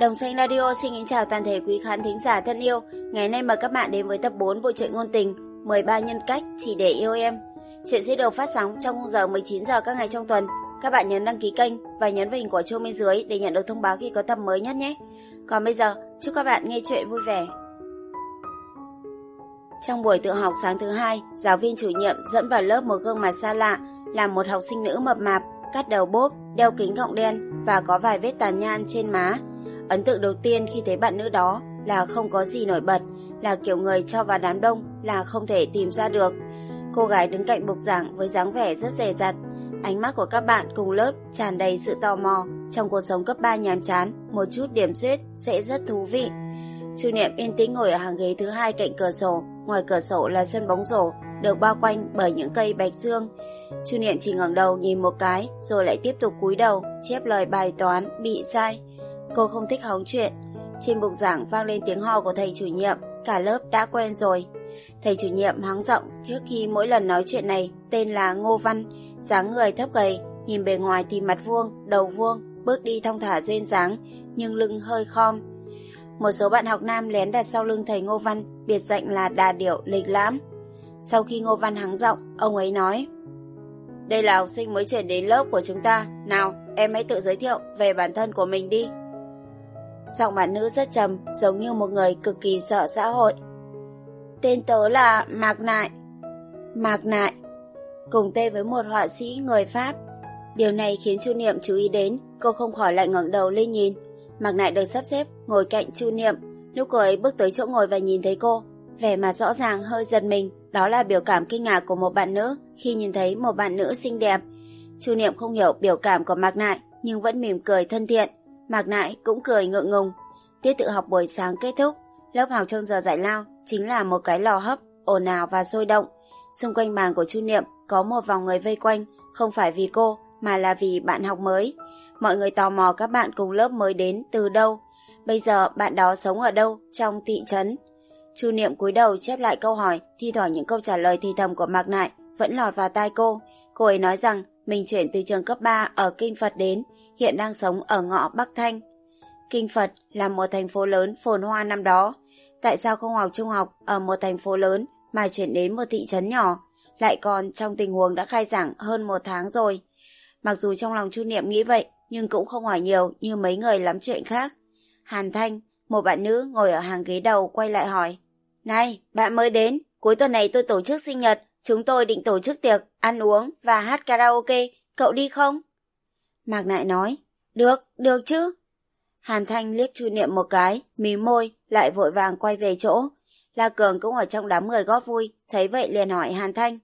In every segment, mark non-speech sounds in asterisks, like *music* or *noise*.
Đồng Xanh Radio xin kính chào toàn thể quý khán thính giả thân yêu. Ngày nay mời các bạn đến với tập 4 bộ truyện ngôn tình 13 nhân cách chỉ để yêu em. Chuyện sẽ được phát sóng trong khung giờ 19 giờ các ngày trong tuần. Các bạn nhấn đăng ký kênh và nhấn vào hình quả chuông bên dưới để nhận được thông báo khi có tập mới nhất nhé. Còn bây giờ, chúc các bạn nghe chuyện vui vẻ. Trong buổi tự học sáng thứ hai, giáo viên chủ nhiệm dẫn vào lớp một gương mặt xa lạ là một học sinh nữ mập mạp, cắt đầu bốp, đeo kính gọng đen và có vài vết tàn nhan trên má. Ấn tượng đầu tiên khi thấy bạn nữ đó là không có gì nổi bật, là kiểu người cho vào đám đông là không thể tìm ra được. Cô gái đứng cạnh bục giảng với dáng vẻ rất dè dặt. Ánh mắt của các bạn cùng lớp tràn đầy sự tò mò. Trong cuộc sống cấp 3 nhàm chán, một chút điểm suyết sẽ rất thú vị. Chu Niệm yên tĩnh ngồi ở hàng ghế thứ hai cạnh cửa sổ. Ngoài cửa sổ là sân bóng rổ, được bao quanh bởi những cây bạch dương. Chu Niệm chỉ ngẩng đầu nhìn một cái, rồi lại tiếp tục cúi đầu, chép lời bài toán bị sai. Cô không thích hóng chuyện. Trên bục giảng vang lên tiếng ho của thầy chủ nhiệm, cả lớp đã quen rồi. Thầy chủ nhiệm hắng giọng trước khi mỗi lần nói chuyện này tên là Ngô Văn, dáng người thấp gầy, nhìn bề ngoài thì mặt vuông, đầu vuông, bước đi thong thả duyên dáng, nhưng lưng hơi khom. Một số bạn học nam lén đặt sau lưng thầy Ngô Văn, biệt danh là đà điệu lịch lãm. Sau khi Ngô Văn hắng giọng, ông ấy nói Đây là học sinh mới chuyển đến lớp của chúng ta, nào em hãy tự giới thiệu về bản thân của mình đi. Giọng bạn nữ rất trầm, giống như một người cực kỳ sợ xã hội. Tên tớ là Mạc Nại. Mạc Nại, cùng tên với một họa sĩ người Pháp. Điều này khiến Chu Niệm chú ý đến, cô không khỏi lại ngẩng đầu lên nhìn. Mạc Nại được sắp xếp ngồi cạnh Chu Niệm, lúc cô ấy bước tới chỗ ngồi và nhìn thấy cô, vẻ mặt rõ ràng hơi giật mình, đó là biểu cảm kinh ngạc của một bạn nữ khi nhìn thấy một bạn nữ xinh đẹp. Chu Niệm không hiểu biểu cảm của Mạc Nại, nhưng vẫn mỉm cười thân thiện. Mạc Nại cũng cười ngượng ngùng. Tiết tự học buổi sáng kết thúc, lớp học trong giờ giải lao chính là một cái lò hấp, ồn ào và sôi động. Xung quanh bàn của Chu Niệm có một vòng người vây quanh, không phải vì cô mà là vì bạn học mới. Mọi người tò mò các bạn cùng lớp mới đến từ đâu. Bây giờ bạn đó sống ở đâu trong thị trấn. Chu Niệm cúi đầu chép lại câu hỏi, thi thoảng những câu trả lời thì thầm của Mạc Nại vẫn lọt vào tai cô. Cô ấy nói rằng mình chuyển từ trường cấp 3 ở Kinh Phật đến, hiện đang sống ở ngõ Bắc Thanh. Kinh Phật là một thành phố lớn phồn hoa năm đó. Tại sao không học trung học ở một thành phố lớn mà chuyển đến một thị trấn nhỏ, lại còn trong tình huống đã khai giảng hơn một tháng rồi. Mặc dù trong lòng Chu Niệm nghĩ vậy, nhưng cũng không hỏi nhiều như mấy người lắm chuyện khác. Hàn Thanh, một bạn nữ ngồi ở hàng ghế đầu quay lại hỏi. Này, bạn mới đến, cuối tuần này tôi tổ chức sinh nhật, chúng tôi định tổ chức tiệc, ăn uống và hát karaoke, cậu đi không? Mạc Nại nói, được, được chứ. Hàn Thanh liếc Chu Niệm một cái, mí môi, lại vội vàng quay về chỗ. La Cường cũng ở trong đám người góp vui, thấy vậy liền hỏi Hàn Thanh.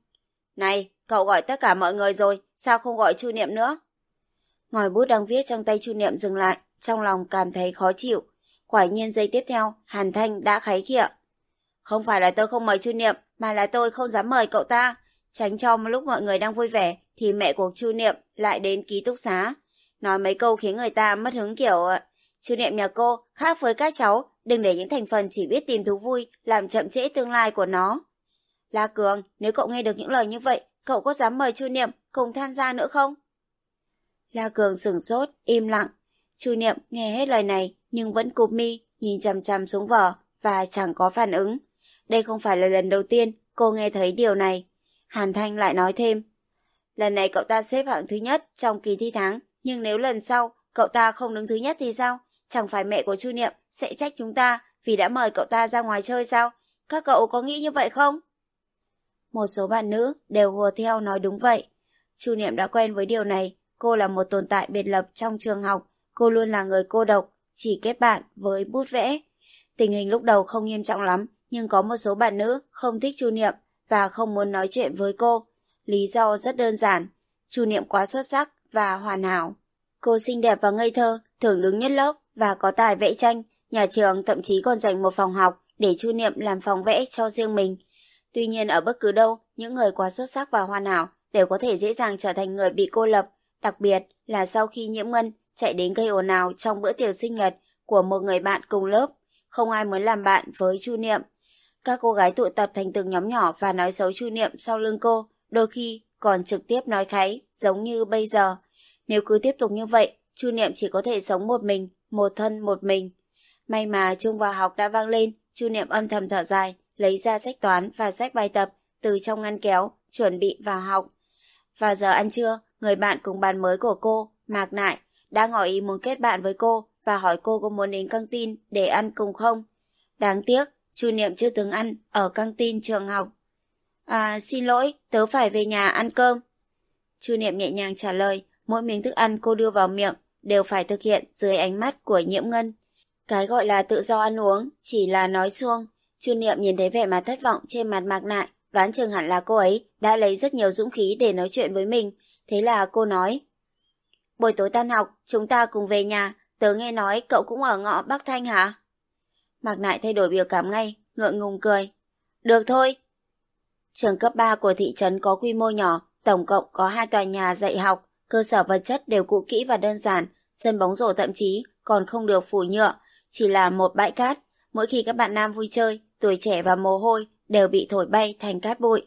Này, cậu gọi tất cả mọi người rồi, sao không gọi Chu Niệm nữa? Ngòi bút đang viết trong tay Chu Niệm dừng lại, trong lòng cảm thấy khó chịu. Quả nhiên giây tiếp theo, Hàn Thanh đã kháy khịa. Không phải là tôi không mời Chu Niệm, mà là tôi không dám mời cậu ta. Tránh cho một lúc mọi người đang vui vẻ, thì mẹ của Chu Niệm lại đến ký túc xá. Nói mấy câu khiến người ta mất hứng kiểu ờ, Chu Niệm nhà cô khác với các cháu, đừng để những thành phần chỉ biết tìm thú vui làm chậm trễ tương lai của nó. La Cường, nếu cậu nghe được những lời như vậy, cậu có dám mời Chu Niệm cùng tham gia nữa không? La Cường sửng sốt, im lặng. Chu Niệm nghe hết lời này nhưng vẫn cụp mi, nhìn chằm chằm xuống vở và chẳng có phản ứng. Đây không phải là lần đầu tiên cô nghe thấy điều này. Hàn Thanh lại nói thêm. Lần này cậu ta xếp hạng thứ nhất trong kỳ thi tháng, nhưng nếu lần sau cậu ta không đứng thứ nhất thì sao? Chẳng phải mẹ của Chu Niệm sẽ trách chúng ta vì đã mời cậu ta ra ngoài chơi sao? Các cậu có nghĩ như vậy không? Một số bạn nữ đều hùa theo nói đúng vậy. Chu Niệm đã quen với điều này. Cô là một tồn tại biệt lập trong trường học. Cô luôn là người cô độc, chỉ kết bạn với bút vẽ. Tình hình lúc đầu không nghiêm trọng lắm, nhưng có một số bạn nữ không thích Chu Niệm và không muốn nói chuyện với cô. Lý do rất đơn giản. Chu Niệm quá xuất sắc và hoàn hảo. Cô xinh đẹp và ngây thơ, thường đứng nhất lớp và có tài vẽ tranh. Nhà trường thậm chí còn dành một phòng học để Chu Niệm làm phòng vẽ cho riêng mình. Tuy nhiên ở bất cứ đâu, những người quá xuất sắc và hoàn hảo đều có thể dễ dàng trở thành người bị cô lập, đặc biệt là sau khi nhiễm ngân chạy đến gây ồn ào trong bữa tiệc sinh nhật của một người bạn cùng lớp. Không ai muốn làm bạn với Chu Niệm. Các cô gái tụ tập thành từng nhóm nhỏ và nói xấu Chu Niệm sau lưng cô, đôi khi còn trực tiếp nói kháy, giống như bây giờ. Nếu cứ tiếp tục như vậy, Chu Niệm chỉ có thể sống một mình một thân một mình. May mà chung vào học đã vang lên, Chu Niệm âm thầm thở dài, lấy ra sách toán và sách bài tập từ trong ngăn kéo, chuẩn bị vào học. Vào giờ ăn trưa, người bạn cùng bàn mới của cô, Mạc Nại, đã ngỏ ý muốn kết bạn với cô và hỏi cô có muốn đến căng tin để ăn cùng không. Đáng tiếc, Chu Niệm chưa từng ăn ở căng tin trường học. À, xin lỗi, tớ phải về nhà ăn cơm. Chu Niệm nhẹ nhàng trả lời, mỗi miếng thức ăn cô đưa vào miệng đều phải thực hiện dưới ánh mắt của nhiễm ngân. Cái gọi là tự do ăn uống chỉ là nói xuông. Chu Niệm nhìn thấy vẻ mặt thất vọng trên mặt mạc nại, đoán chừng hẳn là cô ấy đã lấy rất nhiều dũng khí để nói chuyện với mình. Thế là cô nói, Buổi tối tan học, chúng ta cùng về nhà, tớ nghe nói cậu cũng ở ngõ Bắc Thanh hả? Mạc Nại thay đổi biểu cảm ngay, ngượng ngùng cười. Được thôi. Trường cấp 3 của thị trấn có quy mô nhỏ, tổng cộng có hai tòa nhà dạy học, cơ sở vật chất đều cũ kỹ và đơn giản, sân bóng rổ thậm chí còn không được phủ nhựa, chỉ là một bãi cát. Mỗi khi các bạn nam vui chơi, tuổi trẻ và mồ hôi đều bị thổi bay thành cát bụi.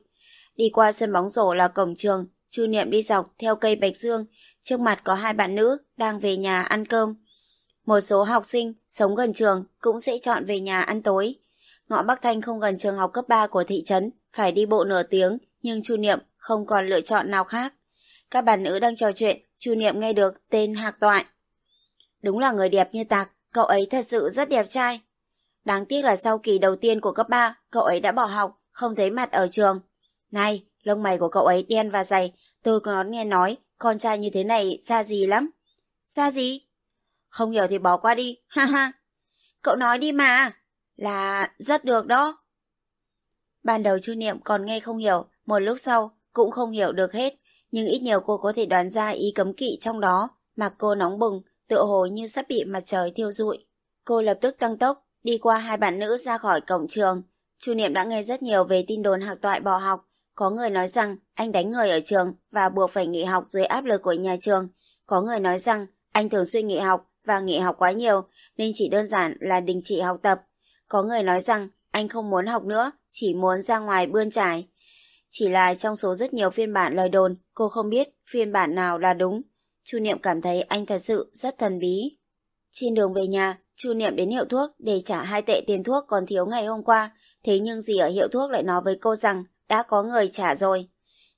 Đi qua sân bóng rổ là cổng trường, Chu Niệm đi dọc theo cây bạch dương, trước mặt có hai bạn nữ đang về nhà ăn cơm. Một số học sinh sống gần trường cũng sẽ chọn về nhà ăn tối. Ngõ Bắc Thanh không gần trường học cấp 3 của thị trấn, phải đi bộ nửa tiếng, nhưng Chu Niệm không còn lựa chọn nào khác. Các bạn nữ đang trò chuyện, Chu Niệm nghe được tên Hạc Toại. Đúng là người đẹp như tạc, cậu ấy thật sự rất đẹp trai. Đáng tiếc là sau kỳ đầu tiên của cấp 3, cậu ấy đã bỏ học, không thấy mặt ở trường. Này, lông mày của cậu ấy đen và dày, tôi có nghe nói con trai như thế này xa gì lắm. Xa gì? Không hiểu thì bỏ qua đi, *laughs* ha ha. Cậu nói đi mà. Là rất được đó. Ban đầu Chu Niệm còn nghe không hiểu, một lúc sau cũng không hiểu được hết, nhưng ít nhiều cô có thể đoán ra ý cấm kỵ trong đó, mà cô nóng bừng, tựa hồ như sắp bị mặt trời thiêu rụi. Cô lập tức tăng tốc, đi qua hai bạn nữ ra khỏi cổng trường. Chu Niệm đã nghe rất nhiều về tin đồn hạc toại bỏ học, có người nói rằng anh đánh người ở trường và buộc phải nghỉ học dưới áp lực của nhà trường. Có người nói rằng anh thường xuyên nghỉ học và nghỉ học quá nhiều nên chỉ đơn giản là đình chỉ học tập. Có người nói rằng anh không muốn học nữa, chỉ muốn ra ngoài bươn trải. Chỉ là trong số rất nhiều phiên bản lời đồn, cô không biết phiên bản nào là đúng. Chu Niệm cảm thấy anh thật sự rất thần bí. Trên đường về nhà, Chu Niệm đến hiệu thuốc để trả hai tệ tiền thuốc còn thiếu ngày hôm qua. Thế nhưng gì ở hiệu thuốc lại nói với cô rằng đã có người trả rồi.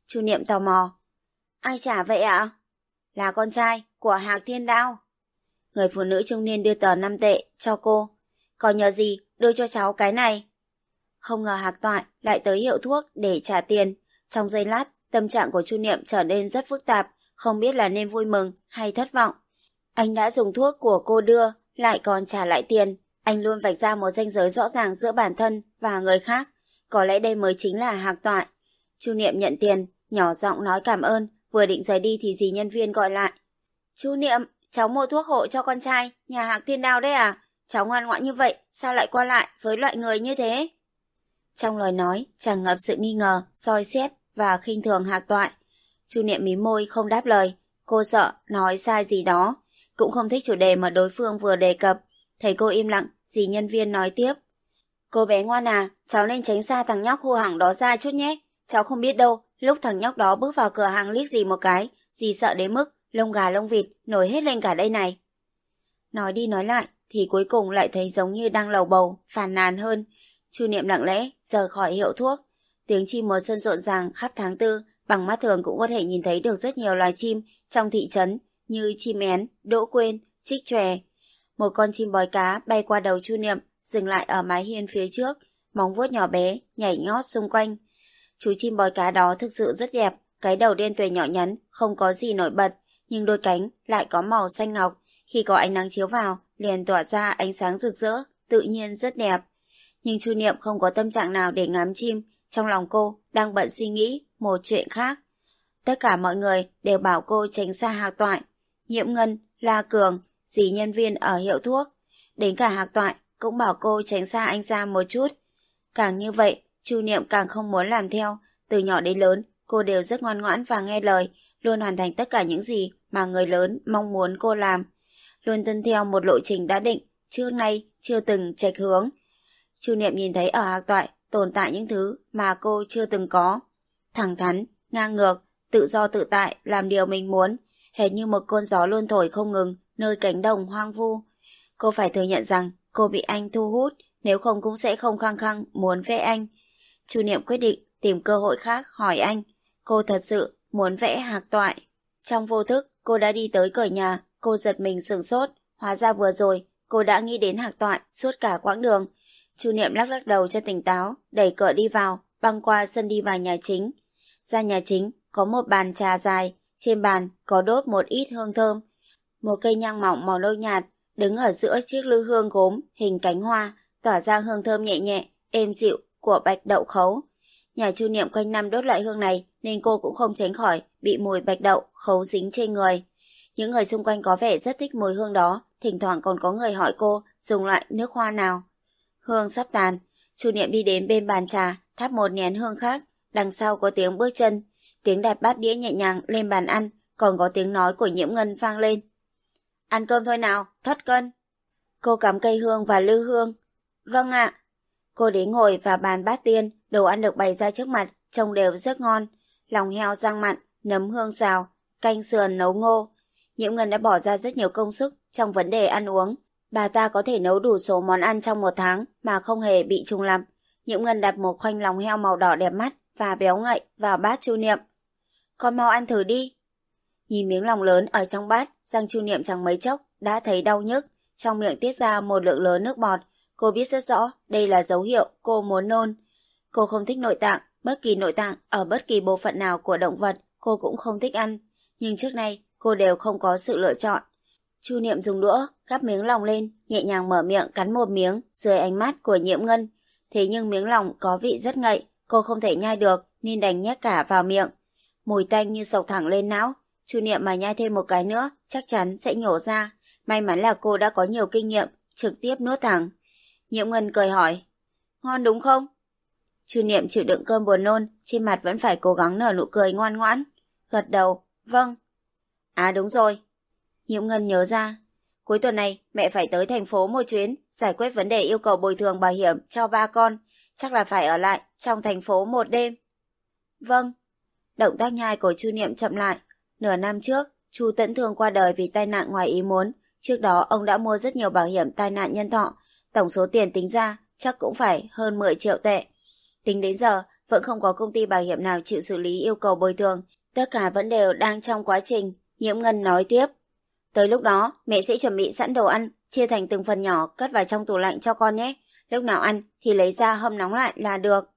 Chu Niệm tò mò. Ai trả vậy ạ? Là con trai của Hạc Thiên Đao. Người phụ nữ trung niên đưa tờ 5 tệ cho cô. Còn nhờ gì đưa cho cháu cái này? Không ngờ Hạc Toại lại tới hiệu thuốc để trả tiền. Trong giây lát, tâm trạng của Chu Niệm trở nên rất phức tạp, không biết là nên vui mừng hay thất vọng. Anh đã dùng thuốc của cô đưa, lại còn trả lại tiền. Anh luôn vạch ra một ranh giới rõ ràng giữa bản thân và người khác. Có lẽ đây mới chính là hạc toại. Chu Niệm nhận tiền, nhỏ giọng nói cảm ơn, vừa định rời đi thì dì nhân viên gọi lại. Chu Niệm, cháu mua thuốc hộ cho con trai, nhà hàng thiên đao đấy à? Cháu ngoan ngoãn như vậy, sao lại qua lại với loại người như thế? Trong lời nói, chàng ngập sự nghi ngờ, soi xét và khinh thường hạc toại. Chu Niệm mí môi không đáp lời, cô sợ nói sai gì đó, cũng không thích chủ đề mà đối phương vừa đề cập. Thấy cô im lặng, dì nhân viên nói tiếp. Cô bé ngoan à, cháu nên tránh xa thằng nhóc hô hẳng đó ra chút nhé. Cháu không biết đâu, lúc thằng nhóc đó bước vào cửa hàng liếc gì một cái, dì sợ đến mức lông gà lông vịt nổi hết lên cả đây này. Nói đi nói lại, thì cuối cùng lại thấy giống như đang lầu bầu, phàn nàn hơn. Chu Niệm lặng lẽ rời khỏi hiệu thuốc. Tiếng chim mùa xuân rộn ràng khắp tháng tư, bằng mắt thường cũng có thể nhìn thấy được rất nhiều loài chim trong thị trấn như chim én, đỗ quên, trích chòe. Một con chim bói cá bay qua đầu Chu Niệm, dừng lại ở mái hiên phía trước, móng vuốt nhỏ bé, nhảy nhót xung quanh. Chú chim bói cá đó thực sự rất đẹp, cái đầu đen tuề nhỏ nhắn, không có gì nổi bật, nhưng đôi cánh lại có màu xanh ngọc, khi có ánh nắng chiếu vào, liền tỏa ra ánh sáng rực rỡ, tự nhiên rất đẹp. Nhưng Chu Niệm không có tâm trạng nào để ngắm chim, trong lòng cô đang bận suy nghĩ một chuyện khác. Tất cả mọi người đều bảo cô tránh xa hạc toại. Nhiễm Ngân, La Cường, dì nhân viên ở hiệu thuốc. Đến cả hạc toại cũng bảo cô tránh xa anh ra một chút. Càng như vậy, Chu Niệm càng không muốn làm theo. Từ nhỏ đến lớn, cô đều rất ngoan ngoãn và nghe lời, luôn hoàn thành tất cả những gì mà người lớn mong muốn cô làm. Luôn tuân theo một lộ trình đã định, trước nay chưa từng chệch hướng. Chu Niệm nhìn thấy ở hạc toại tồn tại những thứ mà cô chưa từng có. Thẳng thắn, ngang ngược, tự do tự tại, làm điều mình muốn, hệt như một cơn gió luôn thổi không ngừng nơi cánh đồng hoang vu. Cô phải thừa nhận rằng cô bị anh thu hút, nếu không cũng sẽ không khăng khăng muốn vẽ anh. Chu Niệm quyết định tìm cơ hội khác hỏi anh. Cô thật sự muốn vẽ hạc toại. Trong vô thức, cô đã đi tới cởi nhà, cô giật mình sửng sốt. Hóa ra vừa rồi, cô đã nghĩ đến hạc toại suốt cả quãng đường. Chu Niệm lắc lắc đầu cho tỉnh táo, đẩy cửa đi vào, băng qua sân đi vào nhà chính. Ra nhà chính, có một bàn trà dài, trên bàn có đốt một ít hương thơm. Một cây nhang mỏng màu nâu nhạt, đứng ở giữa chiếc lư hương gốm hình cánh hoa, tỏa ra hương thơm nhẹ nhẹ, êm dịu của bạch đậu khấu. Nhà chu niệm quanh năm đốt loại hương này nên cô cũng không tránh khỏi bị mùi bạch đậu khấu dính trên người. Những người xung quanh có vẻ rất thích mùi hương đó, thỉnh thoảng còn có người hỏi cô dùng loại nước hoa nào. Hương sắp tàn, chu niệm đi đến bên bàn trà, thắp một nén hương khác, đằng sau có tiếng bước chân, tiếng đặt bát đĩa nhẹ nhàng lên bàn ăn, còn có tiếng nói của nhiễm ngân vang lên. Ăn cơm thôi nào, thất cân. Cô cắm cây hương và lư hương. Vâng ạ. Cô đến ngồi và bàn bát tiên, đồ ăn được bày ra trước mặt, trông đều rất ngon. Lòng heo rang mặn, nấm hương xào, canh sườn nấu ngô. Nhiễm Ngân đã bỏ ra rất nhiều công sức trong vấn đề ăn uống. Bà ta có thể nấu đủ số món ăn trong một tháng mà không hề bị trùng lặp. Nhiễm Ngân đặt một khoanh lòng heo màu đỏ đẹp mắt và béo ngậy vào bát chu niệm. Con mau ăn thử đi. Nhìn miếng lòng lớn ở trong bát, răng chu niệm chẳng mấy chốc, đã thấy đau nhức. Trong miệng tiết ra một lượng lớn nước bọt. Cô biết rất rõ đây là dấu hiệu cô muốn nôn. Cô không thích nội tạng, bất kỳ nội tạng ở bất kỳ bộ phận nào của động vật cô cũng không thích ăn. Nhưng trước nay cô đều không có sự lựa chọn. Chu Niệm dùng đũa, gắp miếng lòng lên, nhẹ nhàng mở miệng cắn một miếng dưới ánh mắt của nhiễm ngân. Thế nhưng miếng lòng có vị rất ngậy, cô không thể nhai được nên đành nhét cả vào miệng. Mùi tanh như sộc thẳng lên não, Chu Niệm mà nhai thêm một cái nữa chắc chắn sẽ nhổ ra. May mắn là cô đã có nhiều kinh nghiệm, trực tiếp nuốt thẳng. Nhiễm Ngân cười hỏi, ngon đúng không? Chu Niệm chịu đựng cơm buồn nôn, trên mặt vẫn phải cố gắng nở nụ cười ngoan ngoãn. Gật đầu, vâng. À đúng rồi. Nhiễm Ngân nhớ ra, cuối tuần này mẹ phải tới thành phố một chuyến, giải quyết vấn đề yêu cầu bồi thường bảo hiểm cho ba con. Chắc là phải ở lại trong thành phố một đêm. Vâng. Động tác nhai của Chu Niệm chậm lại. Nửa năm trước, Chu Tẫn Thương qua đời vì tai nạn ngoài ý muốn. Trước đó ông đã mua rất nhiều bảo hiểm tai nạn nhân thọ. Tổng số tiền tính ra chắc cũng phải hơn 10 triệu tệ. Tính đến giờ, vẫn không có công ty bảo hiểm nào chịu xử lý yêu cầu bồi thường. Tất cả vẫn đều đang trong quá trình. Nhiễm Ngân nói tiếp. Tới lúc đó, mẹ sẽ chuẩn bị sẵn đồ ăn, chia thành từng phần nhỏ cất vào trong tủ lạnh cho con nhé. Lúc nào ăn thì lấy ra hâm nóng lại là được.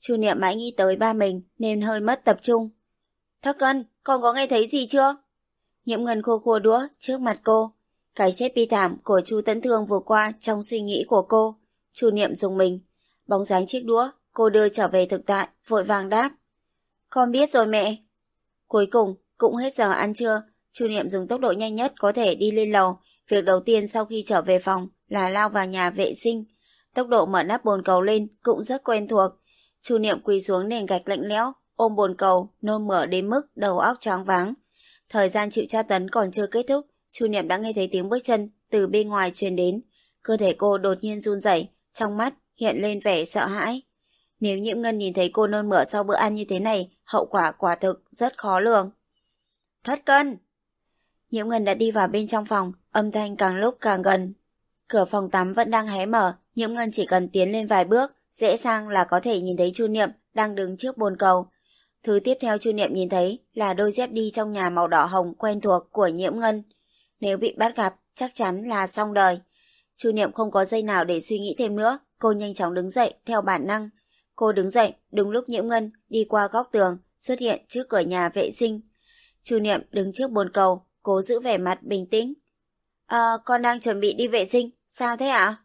Chu Niệm mãi nghĩ tới ba mình nên hơi mất tập trung. Thất cân, con có nghe thấy gì chưa? Nhiễm Ngân khô khua đũa trước mặt cô. Cái chết bi thảm của Chu Tấn Thương vừa qua trong suy nghĩ của cô. Chu Niệm dùng mình. Bóng dáng chiếc đũa, cô đưa trở về thực tại, vội vàng đáp. Con biết rồi mẹ. Cuối cùng, cũng hết giờ ăn trưa, Chu Niệm dùng tốc độ nhanh nhất có thể đi lên lầu. Việc đầu tiên sau khi trở về phòng là lao vào nhà vệ sinh. Tốc độ mở nắp bồn cầu lên cũng rất quen thuộc. Chu Niệm quỳ xuống nền gạch lạnh lẽo, ôm bồn cầu, nôn mửa đến mức đầu óc choáng váng. Thời gian chịu tra tấn còn chưa kết thúc, Chu Niệm đã nghe thấy tiếng bước chân từ bên ngoài truyền đến. Cơ thể cô đột nhiên run rẩy, trong mắt hiện lên vẻ sợ hãi. Nếu Nhiễm Ngân nhìn thấy cô nôn mửa sau bữa ăn như thế này, hậu quả quả thực rất khó lường. Thất cân! Nhiễm Ngân đã đi vào bên trong phòng, âm thanh càng lúc càng gần. Cửa phòng tắm vẫn đang hé mở, Nhiễm Ngân chỉ cần tiến lên vài bước, dễ sang là có thể nhìn thấy Chu Niệm đang đứng trước bồn cầu. Thứ tiếp theo Chu Niệm nhìn thấy là đôi dép đi trong nhà màu đỏ hồng quen thuộc của Nhiễm Ngân. Nếu bị bắt gặp, chắc chắn là xong đời. Chu Niệm không có giây nào để suy nghĩ thêm nữa, cô nhanh chóng đứng dậy theo bản năng. Cô đứng dậy, đúng lúc Nhiễm Ngân đi qua góc tường, xuất hiện trước cửa nhà vệ sinh. Chu Niệm đứng trước bồn cầu, cố giữ vẻ mặt bình tĩnh. À, con đang chuẩn bị đi vệ sinh, sao thế ạ?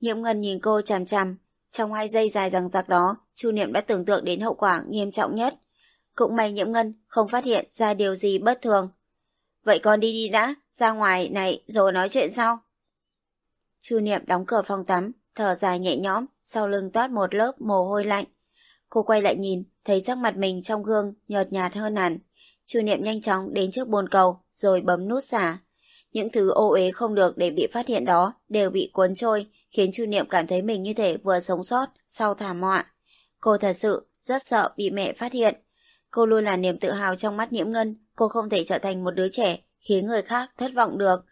Nhiễm Ngân nhìn cô chằm chằm. Trong hai giây dài rằng giặc đó, Chu Niệm đã tưởng tượng đến hậu quả nghiêm trọng nhất. Cũng may Nhiễm Ngân không phát hiện ra điều gì bất thường. Vậy con đi đi đã, ra ngoài này rồi nói chuyện sau. Chu Niệm đóng cửa phòng tắm, thở dài nhẹ nhõm, sau lưng toát một lớp mồ hôi lạnh. Cô quay lại nhìn, thấy sắc mặt mình trong gương nhợt nhạt hơn hẳn. Chu Niệm nhanh chóng đến trước bồn cầu, rồi bấm nút xả. Những thứ ô uế không được để bị phát hiện đó đều bị cuốn trôi, khiến Chu Niệm cảm thấy mình như thể vừa sống sót sau thảm họa. Cô thật sự rất sợ bị mẹ phát hiện. Cô luôn là niềm tự hào trong mắt Nhiễm Ngân, cô không thể trở thành một đứa trẻ khiến người khác thất vọng được.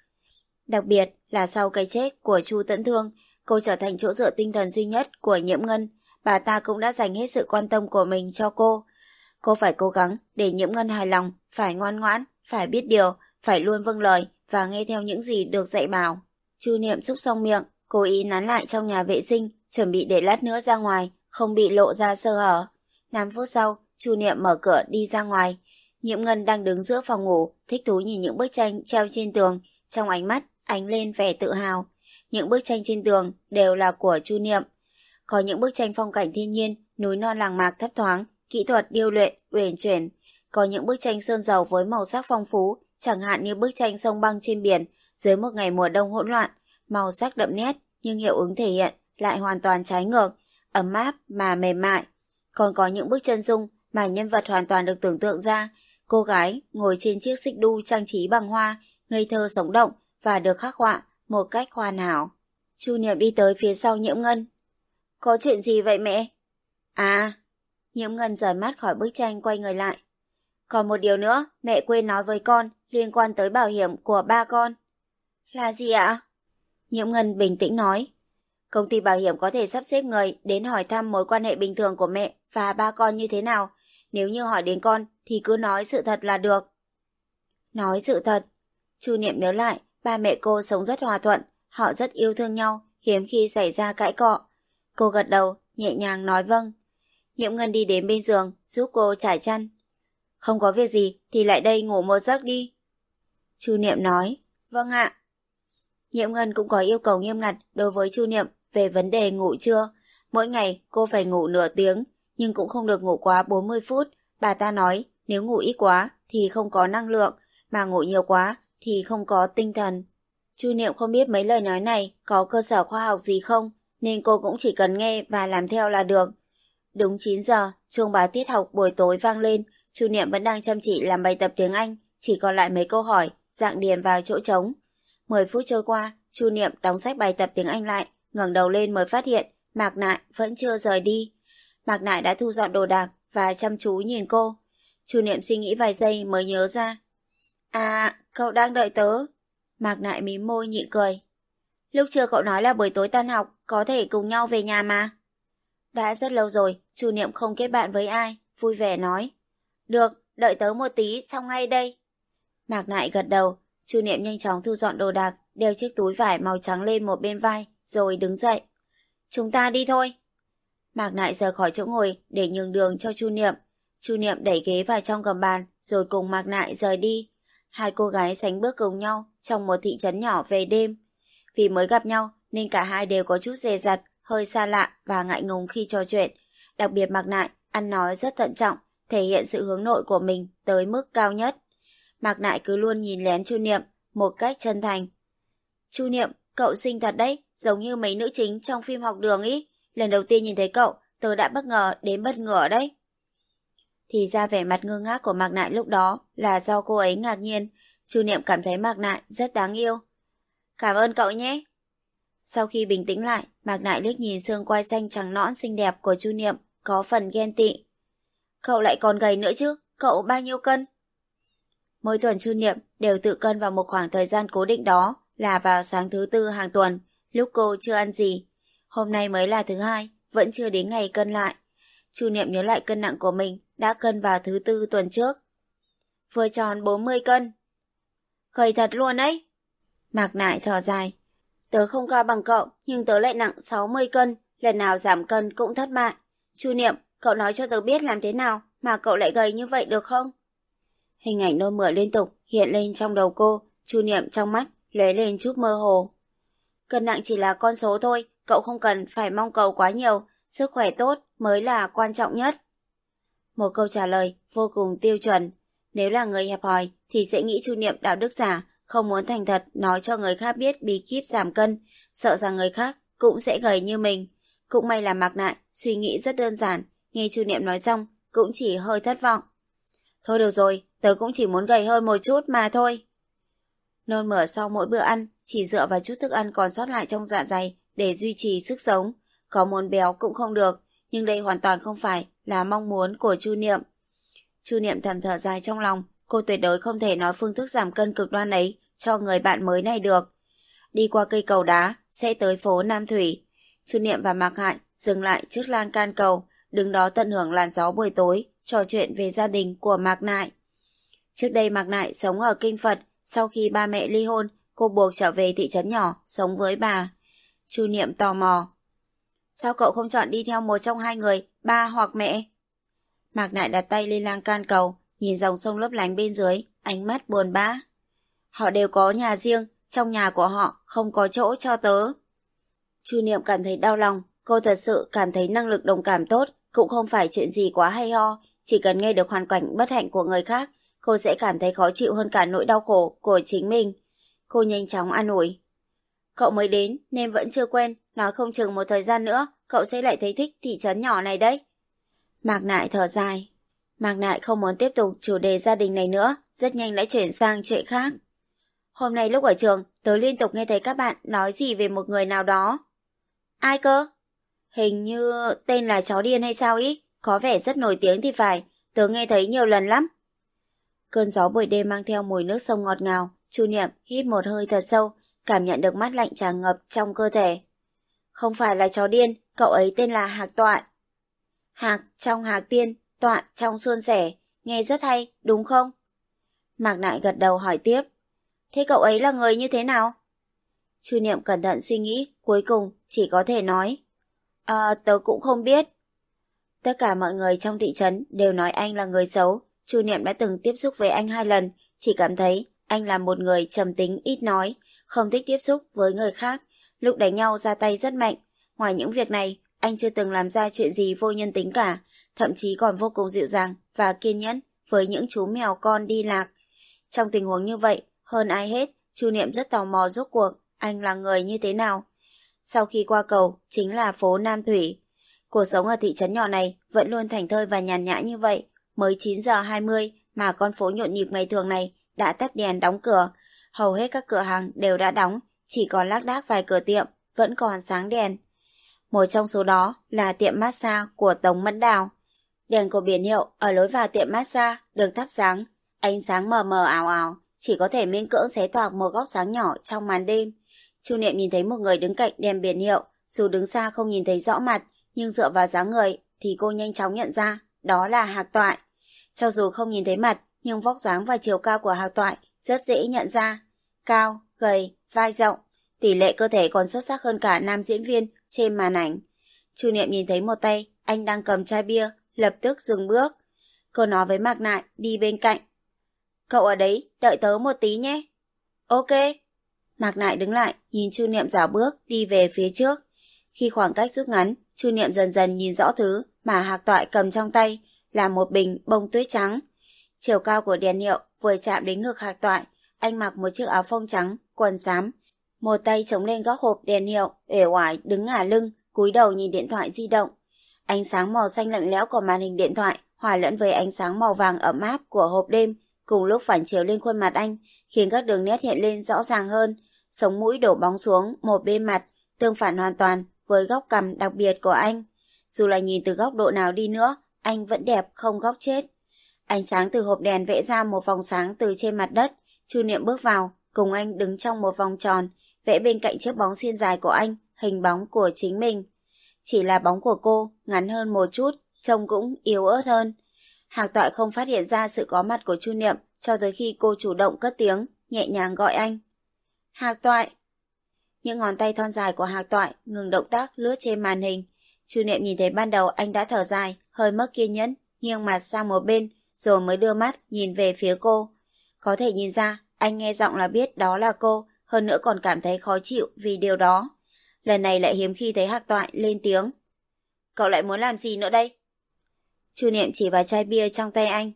Đặc biệt là sau cái chết của Chu Tẫn Thương, cô trở thành chỗ dựa tinh thần duy nhất của Nhiễm Ngân. Bà ta cũng đã dành hết sự quan tâm của mình cho cô. Cô phải cố gắng để Nhiễm Ngân hài lòng, phải ngoan ngoãn, phải biết điều, phải luôn vâng lời và nghe theo những gì được dạy bảo. Chu Niệm xúc xong miệng, cố ý nán lại trong nhà vệ sinh, chuẩn bị để lát nữa ra ngoài, không bị lộ ra sơ hở. 5 phút sau, Chu Niệm mở cửa đi ra ngoài. Nhiễm Ngân đang đứng giữa phòng ngủ, thích thú nhìn những bức tranh treo trên tường, trong ánh mắt ánh lên vẻ tự hào. Những bức tranh trên tường đều là của Chu Niệm. Có những bức tranh phong cảnh thiên nhiên, núi non làng mạc thấp thoáng, kỹ thuật điêu luyện, uyển chuyển. Có những bức tranh sơn dầu với màu sắc phong phú, chẳng hạn như bức tranh sông băng trên biển dưới một ngày mùa đông hỗn loạn, màu sắc đậm nét nhưng hiệu ứng thể hiện lại hoàn toàn trái ngược, ấm áp mà mềm mại. Còn có những bức chân dung mà nhân vật hoàn toàn được tưởng tượng ra, cô gái ngồi trên chiếc xích đu trang trí bằng hoa, ngây thơ sống động và được khắc họa một cách hoàn hảo. Chu Niệm đi tới phía sau Nhiễm Ngân. Có chuyện gì vậy mẹ? À, Nhiễm Ngân rời mắt khỏi bức tranh quay người lại. Còn một điều nữa, mẹ quên nói với con liên quan tới bảo hiểm của ba con. Là gì ạ? Nhiễm Ngân bình tĩnh nói. Công ty bảo hiểm có thể sắp xếp người đến hỏi thăm mối quan hệ bình thường của mẹ và ba con như thế nào. Nếu như hỏi đến con thì cứ nói sự thật là được. Nói sự thật. Chu Niệm nhớ lại, ba mẹ cô sống rất hòa thuận, họ rất yêu thương nhau, hiếm khi xảy ra cãi cọ. Cô gật đầu, nhẹ nhàng nói vâng. Nhiễm Ngân đi đến bên giường, giúp cô trải chăn. Không có việc gì thì lại đây ngủ một giấc đi. Chu Niệm nói, vâng ạ. Nhiễm Ngân cũng có yêu cầu nghiêm ngặt đối với Chu Niệm về vấn đề ngủ trưa. Mỗi ngày cô phải ngủ nửa tiếng, nhưng cũng không được ngủ quá 40 phút. Bà ta nói nếu ngủ ít quá thì không có năng lượng, mà ngủ nhiều quá thì không có tinh thần. Chu Niệm không biết mấy lời nói này có cơ sở khoa học gì không, nên cô cũng chỉ cần nghe và làm theo là được. Đúng 9 giờ, chuông báo tiết học buổi tối vang lên, Chu Niệm vẫn đang chăm chỉ làm bài tập tiếng Anh, chỉ còn lại mấy câu hỏi, dạng điền vào chỗ trống. 10 phút trôi qua, Chu Niệm đóng sách bài tập tiếng Anh lại, ngẩng đầu lên mới phát hiện Mạc Nại vẫn chưa rời đi. Mạc Nại đã thu dọn đồ đạc và chăm chú nhìn cô. Chu Niệm suy nghĩ vài giây mới nhớ ra. À, cậu đang đợi tớ. Mạc Nại mím môi nhịn cười. Lúc trưa cậu nói là buổi tối tan học, có thể cùng nhau về nhà mà. Đã rất lâu rồi, Chu Niệm không kết bạn với ai, vui vẻ nói. Được, đợi tớ một tí, xong ngay đây. Mạc Nại gật đầu, Chu Niệm nhanh chóng thu dọn đồ đạc, đeo chiếc túi vải màu trắng lên một bên vai, rồi đứng dậy. Chúng ta đi thôi. Mạc Nại rời khỏi chỗ ngồi để nhường đường cho Chu Niệm. Chu Niệm đẩy ghế vào trong gầm bàn, rồi cùng Mạc Nại rời đi. Hai cô gái sánh bước cùng nhau trong một thị trấn nhỏ về đêm. Vì mới gặp nhau nên cả hai đều có chút dè dặt, hơi xa lạ và ngại ngùng khi trò chuyện. Đặc biệt Mạc Nại ăn nói rất thận trọng, thể hiện sự hướng nội của mình tới mức cao nhất. Mạc Nại cứ luôn nhìn lén Chu Niệm một cách chân thành. Chu Niệm, cậu xinh thật đấy, giống như mấy nữ chính trong phim học đường ý. Lần đầu tiên nhìn thấy cậu, tớ đã bất ngờ đến bất ngờ đấy. Thì ra vẻ mặt ngơ ngác của Mạc Nại lúc đó là do cô ấy ngạc nhiên. Chu Niệm cảm thấy Mạc Nại rất đáng yêu. Cảm ơn cậu nhé. Sau khi bình tĩnh lại, Mạc Nại liếc nhìn xương quai xanh trắng nõn xinh đẹp của Chu Niệm, có phần ghen tị. Cậu lại còn gầy nữa chứ, cậu bao nhiêu cân? Mỗi tuần Chu Niệm đều tự cân vào một khoảng thời gian cố định đó là vào sáng thứ tư hàng tuần, lúc cô chưa ăn gì. Hôm nay mới là thứ hai, vẫn chưa đến ngày cân lại. Chu Niệm nhớ lại cân nặng của mình đã cân vào thứ tư tuần trước. Vừa tròn 40 cân. Khởi thật luôn ấy. Mạc Nại thở dài. Tớ không cao bằng cậu, nhưng tớ lại nặng 60 cân, lần nào giảm cân cũng thất bại. Chu Niệm, cậu nói cho tớ biết làm thế nào mà cậu lại gầy như vậy được không? Hình ảnh nôn mửa liên tục hiện lên trong đầu cô, Chu Niệm trong mắt lấy lên chút mơ hồ. Cân nặng chỉ là con số thôi, cậu không cần phải mong cầu quá nhiều, sức khỏe tốt mới là quan trọng nhất. Một câu trả lời vô cùng tiêu chuẩn. Nếu là người hẹp hòi thì sẽ nghĩ Chu Niệm đạo đức giả, không muốn thành thật nói cho người khác biết bí kíp giảm cân, sợ rằng người khác cũng sẽ gầy như mình. Cũng may là mặc nại, suy nghĩ rất đơn giản, nghe Chu Niệm nói xong, cũng chỉ hơi thất vọng. Thôi được rồi, tớ cũng chỉ muốn gầy hơn một chút mà thôi. Nôn mửa sau mỗi bữa ăn, chỉ dựa vào chút thức ăn còn sót lại trong dạ dày để duy trì sức sống. Có muốn béo cũng không được, nhưng đây hoàn toàn không phải là mong muốn của Chu Niệm. Chu Niệm thầm thở dài trong lòng, cô tuyệt đối không thể nói phương thức giảm cân cực đoan ấy cho người bạn mới này được. đi qua cây cầu đá, sẽ tới phố Nam Thủy. Chu Niệm và Mạc Hạnh dừng lại trước lan can cầu, đứng đó tận hưởng làn gió buổi tối, trò chuyện về gia đình của Mạc Nại. Trước đây Mạc Nại sống ở Kinh Phật, sau khi ba mẹ ly hôn, cô buộc trở về thị trấn nhỏ, sống với bà. Chu Niệm tò mò. Sao cậu không chọn đi theo một trong hai người, ba hoặc mẹ? Mạc Nại đặt tay lên lan can cầu, nhìn dòng sông lấp lánh bên dưới, ánh mắt buồn bã. Họ đều có nhà riêng, trong nhà của họ không có chỗ cho tớ. Chu Niệm cảm thấy đau lòng, cô thật sự cảm thấy năng lực đồng cảm tốt, cũng không phải chuyện gì quá hay ho, chỉ cần nghe được hoàn cảnh bất hạnh của người khác, cô sẽ cảm thấy khó chịu hơn cả nỗi đau khổ của chính mình. Cô nhanh chóng an ủi. Cậu mới đến nên vẫn chưa quen, nói không chừng một thời gian nữa cậu sẽ lại thấy thích thị trấn nhỏ này đấy. Mạc Nại thở dài. Mạc Nại không muốn tiếp tục chủ đề gia đình này nữa, rất nhanh đã chuyển sang chuyện khác. Hôm nay lúc ở trường, tớ liên tục nghe thấy các bạn nói gì về một người nào đó. Ai cơ? Hình như tên là chó điên hay sao ý, có vẻ rất nổi tiếng thì phải, tớ nghe thấy nhiều lần lắm. Cơn gió buổi đêm mang theo mùi nước sông ngọt ngào, Chu Niệm hít một hơi thật sâu, cảm nhận được mát lạnh tràn ngập trong cơ thể. Không phải là chó điên, cậu ấy tên là Hạc Toạn. Hạc trong Hạc Tiên, Toạn trong Xuân Sẻ, nghe rất hay, đúng không? Mạc Nại gật đầu hỏi tiếp. Thế cậu ấy là người như thế nào? Chu Niệm cẩn thận suy nghĩ, cuối cùng chỉ có thể nói. À, tớ cũng không biết. Tất cả mọi người trong thị trấn đều nói anh là người xấu. Chu Niệm đã từng tiếp xúc với anh hai lần, chỉ cảm thấy anh là một người trầm tính ít nói, không thích tiếp xúc với người khác. Lúc đánh nhau ra tay rất mạnh. Ngoài những việc này, anh chưa từng làm ra chuyện gì vô nhân tính cả, thậm chí còn vô cùng dịu dàng và kiên nhẫn với những chú mèo con đi lạc. Trong tình huống như vậy, hơn ai hết, Chu Niệm rất tò mò rốt cuộc anh là người như thế nào. Sau khi qua cầu, chính là phố Nam Thủy. Cuộc sống ở thị trấn nhỏ này vẫn luôn thành thơi và nhàn nhã như vậy. Mới 9 giờ 20 mà con phố nhộn nhịp ngày thường này đã tắt đèn đóng cửa. Hầu hết các cửa hàng đều đã đóng, chỉ còn lác đác vài cửa tiệm vẫn còn sáng đèn. Một trong số đó là tiệm massage của Tống Mẫn Đào. Đèn của biển hiệu ở lối vào tiệm massage được thắp sáng, ánh sáng mờ mờ ảo ảo, chỉ có thể miễn cưỡng xé toạc một góc sáng nhỏ trong màn đêm. Chu Niệm nhìn thấy một người đứng cạnh đèn biển hiệu, dù đứng xa không nhìn thấy rõ mặt, nhưng dựa vào dáng người thì cô nhanh chóng nhận ra đó là Hạc Toại. Cho dù không nhìn thấy mặt, nhưng vóc dáng và chiều cao của Hạc Toại rất dễ nhận ra. Cao, gầy, vai rộng, tỷ lệ cơ thể còn xuất sắc hơn cả nam diễn viên trên màn ảnh. Chu Niệm nhìn thấy một tay, anh đang cầm chai bia, lập tức dừng bước. Cô nói với Mạc Nại đi bên cạnh. Cậu ở đấy, đợi tớ một tí nhé. Ok. Mạc Nại đứng lại, nhìn Chu Niệm dạo bước, đi về phía trước. Khi khoảng cách rút ngắn, Chu Niệm dần dần nhìn rõ thứ mà Hạc Toại cầm trong tay là một bình bông tuyết trắng. Chiều cao của đèn hiệu vừa chạm đến ngực Hạc Toại, anh mặc một chiếc áo phông trắng, quần xám, một tay chống lên góc hộp đèn hiệu, uể oải đứng ngả lưng, cúi đầu nhìn điện thoại di động. Ánh sáng màu xanh lạnh lẽo của màn hình điện thoại hòa lẫn với ánh sáng màu vàng ấm áp của hộp đêm, cùng lúc phản chiếu lên khuôn mặt anh, khiến các đường nét hiện lên rõ ràng hơn, sống mũi đổ bóng xuống một bên mặt, tương phản hoàn toàn với góc cằm đặc biệt của anh. Dù là nhìn từ góc độ nào đi nữa, anh vẫn đẹp không góc chết. Ánh sáng từ hộp đèn vẽ ra một vòng sáng từ trên mặt đất, Chu Niệm bước vào, cùng anh đứng trong một vòng tròn, vẽ bên cạnh chiếc bóng xiên dài của anh, hình bóng của chính mình. Chỉ là bóng của cô, ngắn hơn một chút, trông cũng yếu ớt hơn. Hạc toại không phát hiện ra sự có mặt của Chu Niệm cho tới khi cô chủ động cất tiếng, nhẹ nhàng gọi anh. Hạc toại! Những ngón tay thon dài của Hạc toại ngừng động tác lướt trên màn hình. Chu Niệm nhìn thấy ban đầu anh đã thở dài, hơi mất kiên nhẫn, nghiêng mặt sang một bên, rồi mới đưa mắt nhìn về phía cô. Có thể nhìn ra, anh nghe giọng là biết đó là cô, hơn nữa còn cảm thấy khó chịu vì điều đó. Lần này lại hiếm khi thấy Hạc Toại lên tiếng. Cậu lại muốn làm gì nữa đây? Chu Niệm chỉ vào chai bia trong tay anh.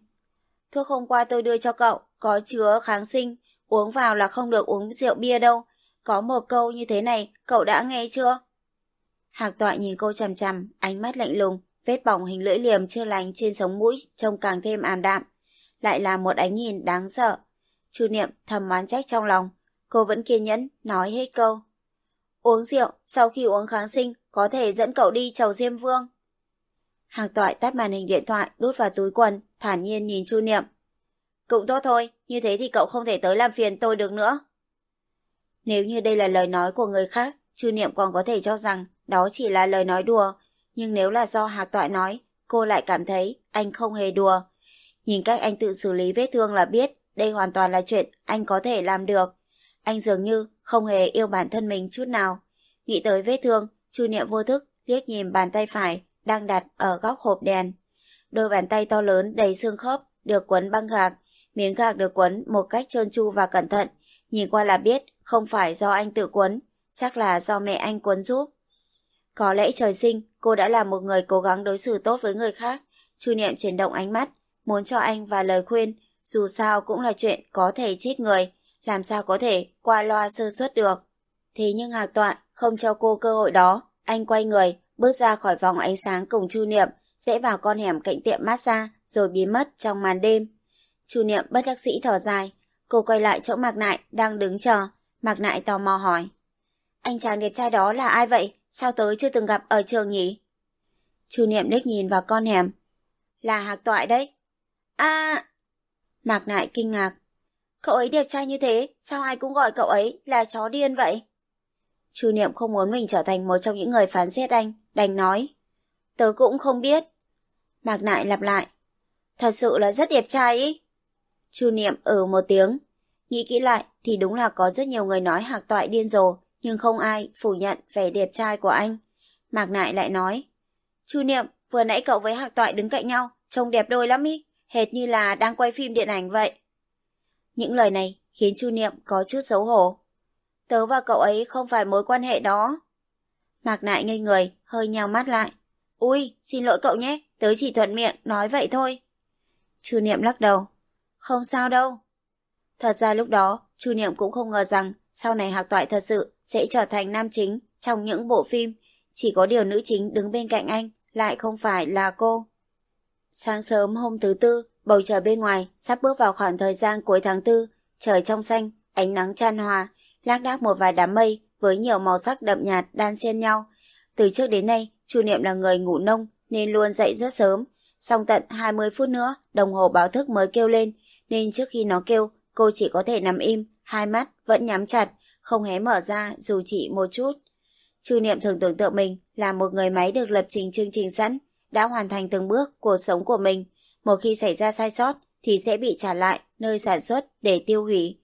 Thuốc hôm qua tôi đưa cho cậu, có chứa kháng sinh, uống vào là không được uống rượu bia đâu. Có một câu như thế này, cậu đã nghe chưa? Hạc Toại nhìn cô chằm chằm, ánh mắt lạnh lùng, vết bỏng hình lưỡi liềm chưa lành trên sống mũi trông càng thêm ảm đạm. Lại là một ánh nhìn đáng sợ. Chu Niệm thầm oán trách trong lòng. Cô vẫn kiên nhẫn, nói hết câu. Uống rượu, sau khi uống kháng sinh, có thể dẫn cậu đi chầu Diêm Vương. Hàng toại tắt màn hình điện thoại, đút vào túi quần, thản nhiên nhìn Chu Niệm. Cũng tốt thôi, như thế thì cậu không thể tới làm phiền tôi được nữa. Nếu như đây là lời nói của người khác, Chu Niệm còn có thể cho rằng đó chỉ là lời nói đùa. Nhưng nếu là do Hạc Toại nói, cô lại cảm thấy anh không hề đùa. Nhìn cách anh tự xử lý vết thương là biết đây hoàn toàn là chuyện anh có thể làm được. Anh dường như không hề yêu bản thân mình chút nào. Nghĩ tới vết thương, Chu Niệm vô thức liếc nhìn bàn tay phải đang đặt ở góc hộp đèn. Đôi bàn tay to lớn đầy xương khớp được quấn băng gạc, miếng gạc được quấn một cách trơn tru và cẩn thận. Nhìn qua là biết không phải do anh tự quấn, chắc là do mẹ anh quấn giúp. Có lẽ trời sinh cô đã là một người cố gắng đối xử tốt với người khác. Chu Niệm chuyển động ánh mắt, muốn cho anh và lời khuyên, dù sao cũng là chuyện có thể chết người, làm sao có thể qua loa sơ suất được. Thế nhưng Hạc Toạn không cho cô cơ hội đó, anh quay người, bước ra khỏi vòng ánh sáng cùng Chu Niệm, sẽ vào con hẻm cạnh tiệm massage rồi biến mất trong màn đêm. Chu Niệm bất đắc sĩ thở dài, cô quay lại chỗ Mạc Nại đang đứng chờ, Mạc Nại tò mò hỏi. Anh chàng đẹp trai đó là ai vậy? Sao tới chưa từng gặp ở trường nhỉ? Chu Niệm đích nhìn vào con hẻm. Là Hạc Toại đấy. À... Mạc Nại kinh ngạc. Cậu ấy đẹp trai như thế, sao ai cũng gọi cậu ấy là chó điên vậy? Chu Niệm không muốn mình trở thành một trong những người phán xét anh, đành nói. Tớ cũng không biết. Mạc Nại lặp lại. Thật sự là rất đẹp trai ý. Chu Niệm ở ừ một tiếng. Nghĩ kỹ lại thì đúng là có rất nhiều người nói Hạc Toại điên rồ, nhưng không ai phủ nhận vẻ đẹp trai của anh. Mạc Nại lại nói. Chu Niệm, vừa nãy cậu với Hạc Toại đứng cạnh nhau, trông đẹp đôi lắm ý, hệt như là đang quay phim điện ảnh vậy. Những lời này khiến Chu Niệm có chút xấu hổ. Tớ và cậu ấy không phải mối quan hệ đó. Mạc Nại ngây người, hơi nhào mắt lại. Ui, xin lỗi cậu nhé, tớ chỉ thuận miệng, nói vậy thôi. Chu Niệm lắc đầu. Không sao đâu. Thật ra lúc đó, Chu Niệm cũng không ngờ rằng sau này Hạc Toại thật sự sẽ trở thành nam chính trong những bộ phim. Chỉ có điều nữ chính đứng bên cạnh anh lại không phải là cô. Sáng sớm hôm thứ tư, bầu trời bên ngoài sắp bước vào khoảng thời gian cuối tháng tư, trời trong xanh, ánh nắng chan hòa, lác đác một vài đám mây với nhiều màu sắc đậm nhạt đan xen nhau. Từ trước đến nay, Chu Niệm là người ngủ nông nên luôn dậy rất sớm. Xong tận 20 phút nữa, đồng hồ báo thức mới kêu lên, nên trước khi nó kêu, cô chỉ có thể nằm im, hai mắt vẫn nhắm chặt, không hé mở ra dù chỉ một chút. Chu Niệm thường tưởng tượng mình là một người máy được lập trình chương trình sẵn, đã hoàn thành từng bước cuộc sống của mình. Một khi xảy ra sai sót thì sẽ bị trả lại nơi sản xuất để tiêu hủy.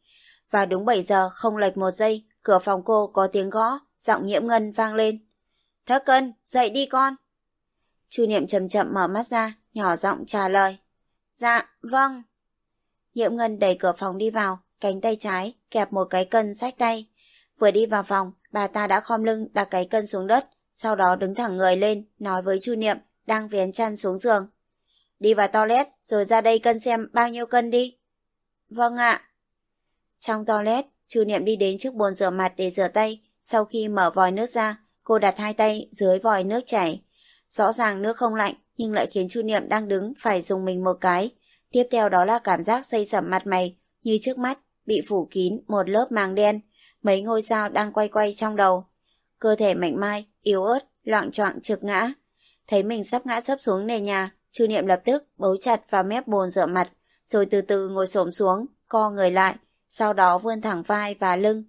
Và đúng 7 giờ không lệch một giây, cửa phòng cô có tiếng gõ, giọng nhiễm ngân vang lên. Thất cân, dậy đi con. Chu Niệm chậm chậm mở mắt ra, nhỏ giọng trả lời. Dạ, vâng. Nhiễm ngân đẩy cửa phòng đi vào, cánh tay trái kẹp một cái cân sách tay. Vừa đi vào phòng, bà ta đã khom lưng đặt cái cân xuống đất, sau đó đứng thẳng người lên, nói với Chu Niệm, đang vén chăn xuống giường. Đi vào toilet, rồi ra đây cân xem bao nhiêu cân đi. Vâng ạ. Trong toilet, Chu Niệm đi đến trước bồn rửa mặt để rửa tay. Sau khi mở vòi nước ra, cô đặt hai tay dưới vòi nước chảy. Rõ ràng nước không lạnh, nhưng lại khiến Chu Niệm đang đứng phải dùng mình một cái. Tiếp theo đó là cảm giác xây sẩm mặt mày, như trước mắt bị phủ kín một lớp màng đen, mấy ngôi sao đang quay quay trong đầu. Cơ thể mạnh mai, yếu ớt, loạn choạng trực ngã. Thấy mình sắp ngã sấp xuống nền nhà, Chu Niệm lập tức bấu chặt vào mép bồn rửa mặt, rồi từ từ ngồi xổm xuống, co người lại, sau đó vươn thẳng vai và lưng.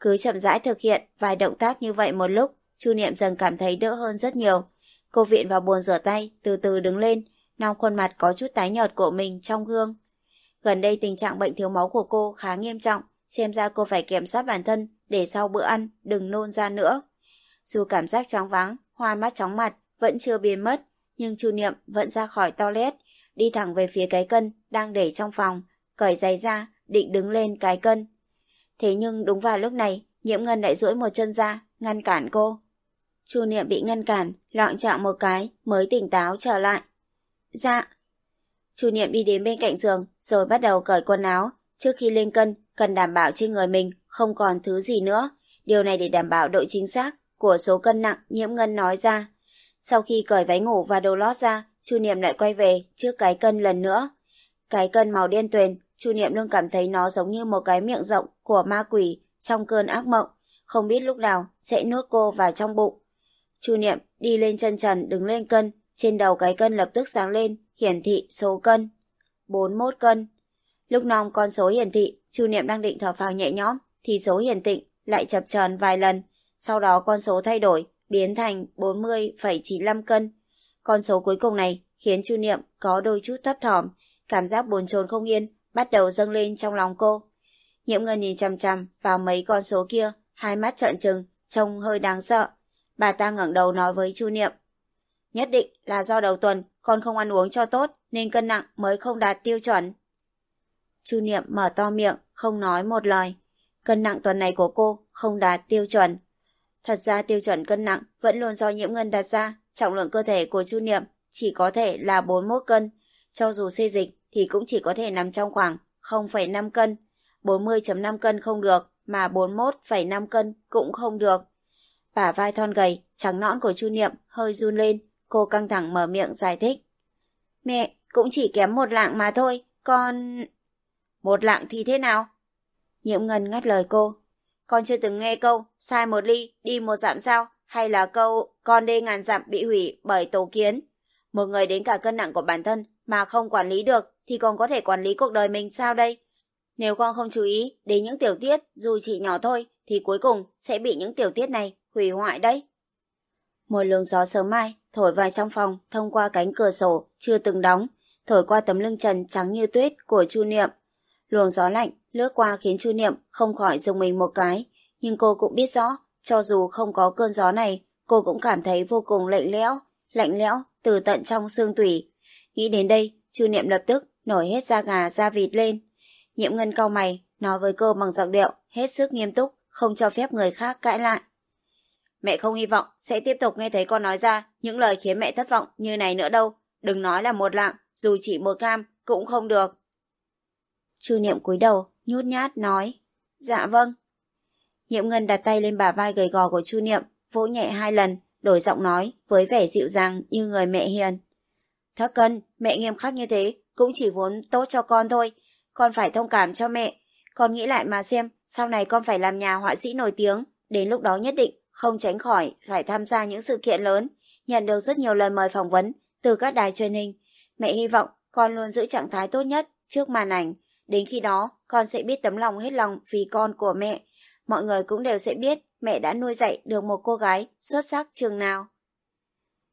Cứ chậm rãi thực hiện vài động tác như vậy một lúc, Chu Niệm dần cảm thấy đỡ hơn rất nhiều. Cô viện vào bồn rửa tay, từ từ đứng lên, nong khuôn mặt có chút tái nhợt của mình trong gương. Gần đây tình trạng bệnh thiếu máu của cô khá nghiêm trọng, xem ra cô phải kiểm soát bản thân để sau bữa ăn đừng nôn ra nữa. Dù cảm giác choáng váng, hoa mắt chóng mặt vẫn chưa biến mất, nhưng Chu Niệm vẫn ra khỏi toilet, đi thẳng về phía cái cân đang để trong phòng, cởi giày ra, định đứng lên cái cân. Thế nhưng đúng vào lúc này, Nhiễm Ngân lại duỗi một chân ra, ngăn cản cô. Chu Niệm bị ngăn cản, loạn trọng một cái, mới tỉnh táo trở lại. Dạ. Chu Niệm đi đến bên cạnh giường, rồi bắt đầu cởi quần áo. Trước khi lên cân, cần đảm bảo trên người mình không còn thứ gì nữa. Điều này để đảm bảo độ chính xác của số cân nặng Nhiễm Ngân nói ra. Sau khi cởi váy ngủ và đồ lót ra, Chu Niệm lại quay về trước cái cân lần nữa. Cái cân màu đen tuyền, Chu Niệm luôn cảm thấy nó giống như một cái miệng rộng của ma quỷ trong cơn ác mộng, không biết lúc nào sẽ nuốt cô vào trong bụng. Chu Niệm đi lên chân trần đứng lên cân, trên đầu cái cân lập tức sáng lên, hiển thị số cân. 41 cân. Lúc nòng con số hiển thị, Chu Niệm đang định thở phào nhẹ nhõm, thì số hiển thị lại chập chờn vài lần, sau đó con số thay đổi, biến thành 40,95 cân. Con số cuối cùng này khiến Chu Niệm có đôi chút thấp thỏm, cảm giác bồn chồn không yên bắt đầu dâng lên trong lòng cô. Nhiễm Ngân nhìn chằm chằm vào mấy con số kia, hai mắt trợn trừng, trông hơi đáng sợ. Bà ta ngẩng đầu nói với Chu Niệm. Nhất định là do đầu tuần con không ăn uống cho tốt nên cân nặng mới không đạt tiêu chuẩn. Chu Niệm mở to miệng, không nói một lời. Cân nặng tuần này của cô không đạt tiêu chuẩn. Thật ra tiêu chuẩn cân nặng vẫn luôn do nhiễm ngân đặt ra, trọng lượng cơ thể của Chu Niệm chỉ có thể là 41 cân. Cho dù xây dịch thì cũng chỉ có thể nằm trong khoảng 0,5 cân. 40.5 cân không được, mà 41,5 cân cũng không được. Bả vai thon gầy, trắng nõn của Chu Niệm hơi run lên, cô căng thẳng mở miệng giải thích. Mẹ, cũng chỉ kém một lạng mà thôi, con... Một lạng thì thế nào? Nhiễm Ngân ngắt lời cô. Con chưa từng nghe câu, sai một ly, đi một dặm sao? Hay là câu, con đê ngàn dặm bị hủy bởi tổ kiến? Một người đến cả cân nặng của bản thân mà không quản lý được thì còn có thể quản lý cuộc đời mình sao đây? Nếu con không chú ý đến những tiểu tiết dù chỉ nhỏ thôi thì cuối cùng sẽ bị những tiểu tiết này hủy hoại đấy. Một luồng gió sớm mai thổi vào trong phòng thông qua cánh cửa sổ chưa từng đóng, thổi qua tấm lưng trần trắng như tuyết của Chu Niệm. Luồng gió lạnh lướt qua khiến Chu Niệm không khỏi dùng mình một cái, nhưng cô cũng biết rõ, cho dù không có cơn gió này, cô cũng cảm thấy vô cùng lạnh lẽo, lạnh lẽo từ tận trong xương tủy. Nghĩ đến đây, Chu Niệm lập tức nổi hết da gà da vịt lên. Nhiễm Ngân cau mày, nói với cô bằng giọng điệu hết sức nghiêm túc, không cho phép người khác cãi lại. Mẹ không hy vọng sẽ tiếp tục nghe thấy con nói ra những lời khiến mẹ thất vọng như này nữa đâu. Đừng nói là một lạng, dù chỉ một gam cũng không được. Chu Niệm cúi đầu, nhút nhát nói. Dạ vâng. Nhiễm Ngân đặt tay lên bả vai gầy gò của Chu Niệm, vỗ nhẹ hai lần, đổi giọng nói với vẻ dịu dàng như người mẹ hiền. Thất cân, mẹ nghiêm khắc như thế, cũng chỉ vốn tốt cho con thôi. Con phải thông cảm cho mẹ. Con nghĩ lại mà xem, sau này con phải làm nhà họa sĩ nổi tiếng. Đến lúc đó nhất định, không tránh khỏi phải tham gia những sự kiện lớn, nhận được rất nhiều lời mời phỏng vấn từ các đài truyền hình. Mẹ hy vọng con luôn giữ trạng thái tốt nhất trước màn ảnh. Đến khi đó, con sẽ biết tấm lòng hết lòng vì con của mẹ. Mọi người cũng đều sẽ biết mẹ đã nuôi dạy được một cô gái xuất sắc chừng nào.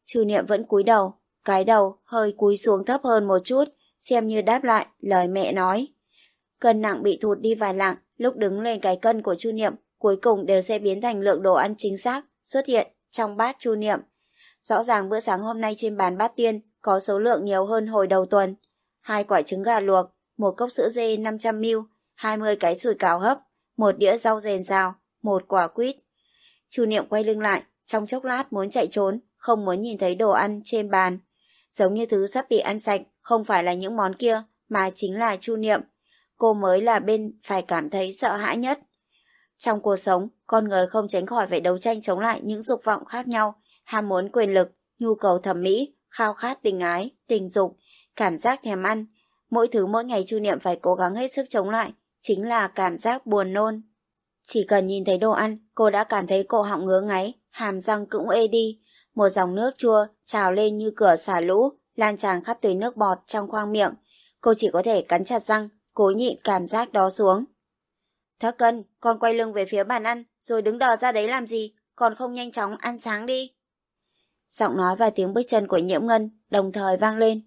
Trừ niệm vẫn cúi đầu, cái đầu hơi cúi xuống thấp hơn một chút, xem như đáp lại lời mẹ nói. Cân nặng bị thụt đi vài lạng, lúc đứng lên cái cân của Chu Niệm, cuối cùng đều sẽ biến thành lượng đồ ăn chính xác xuất hiện trong bát Chu Niệm. Rõ ràng bữa sáng hôm nay trên bàn bát tiên có số lượng nhiều hơn hồi đầu tuần. Hai quả trứng gà luộc, một cốc sữa dê 500ml, 20 cái sủi cảo hấp, một đĩa rau rền rào, một quả quýt. Chu Niệm quay lưng lại, trong chốc lát muốn chạy trốn, không muốn nhìn thấy đồ ăn trên bàn. Giống như thứ sắp bị ăn sạch, không phải là những món kia, mà chính là Chu Niệm. Cô mới là bên phải cảm thấy sợ hãi nhất. Trong cuộc sống, con người không tránh khỏi phải đấu tranh chống lại những dục vọng khác nhau, ham muốn quyền lực, nhu cầu thẩm mỹ, khao khát tình ái, tình dục, cảm giác thèm ăn. Mỗi thứ mỗi ngày Chu Niệm phải cố gắng hết sức chống lại, chính là cảm giác buồn nôn. Chỉ cần nhìn thấy đồ ăn, cô đã cảm thấy cổ họng ngứa ngáy, hàm răng cũng ê đi. Một dòng nước chua trào lên như cửa xả lũ, lan tràn khắp tới nước bọt trong khoang miệng. Cô chỉ có thể cắn chặt răng, cố nhịn cảm giác đó xuống. Thất cân, con quay lưng về phía bàn ăn, rồi đứng đờ ra đấy làm gì, còn không nhanh chóng ăn sáng đi. Giọng nói và tiếng bước chân của nhiễm ngân đồng thời vang lên.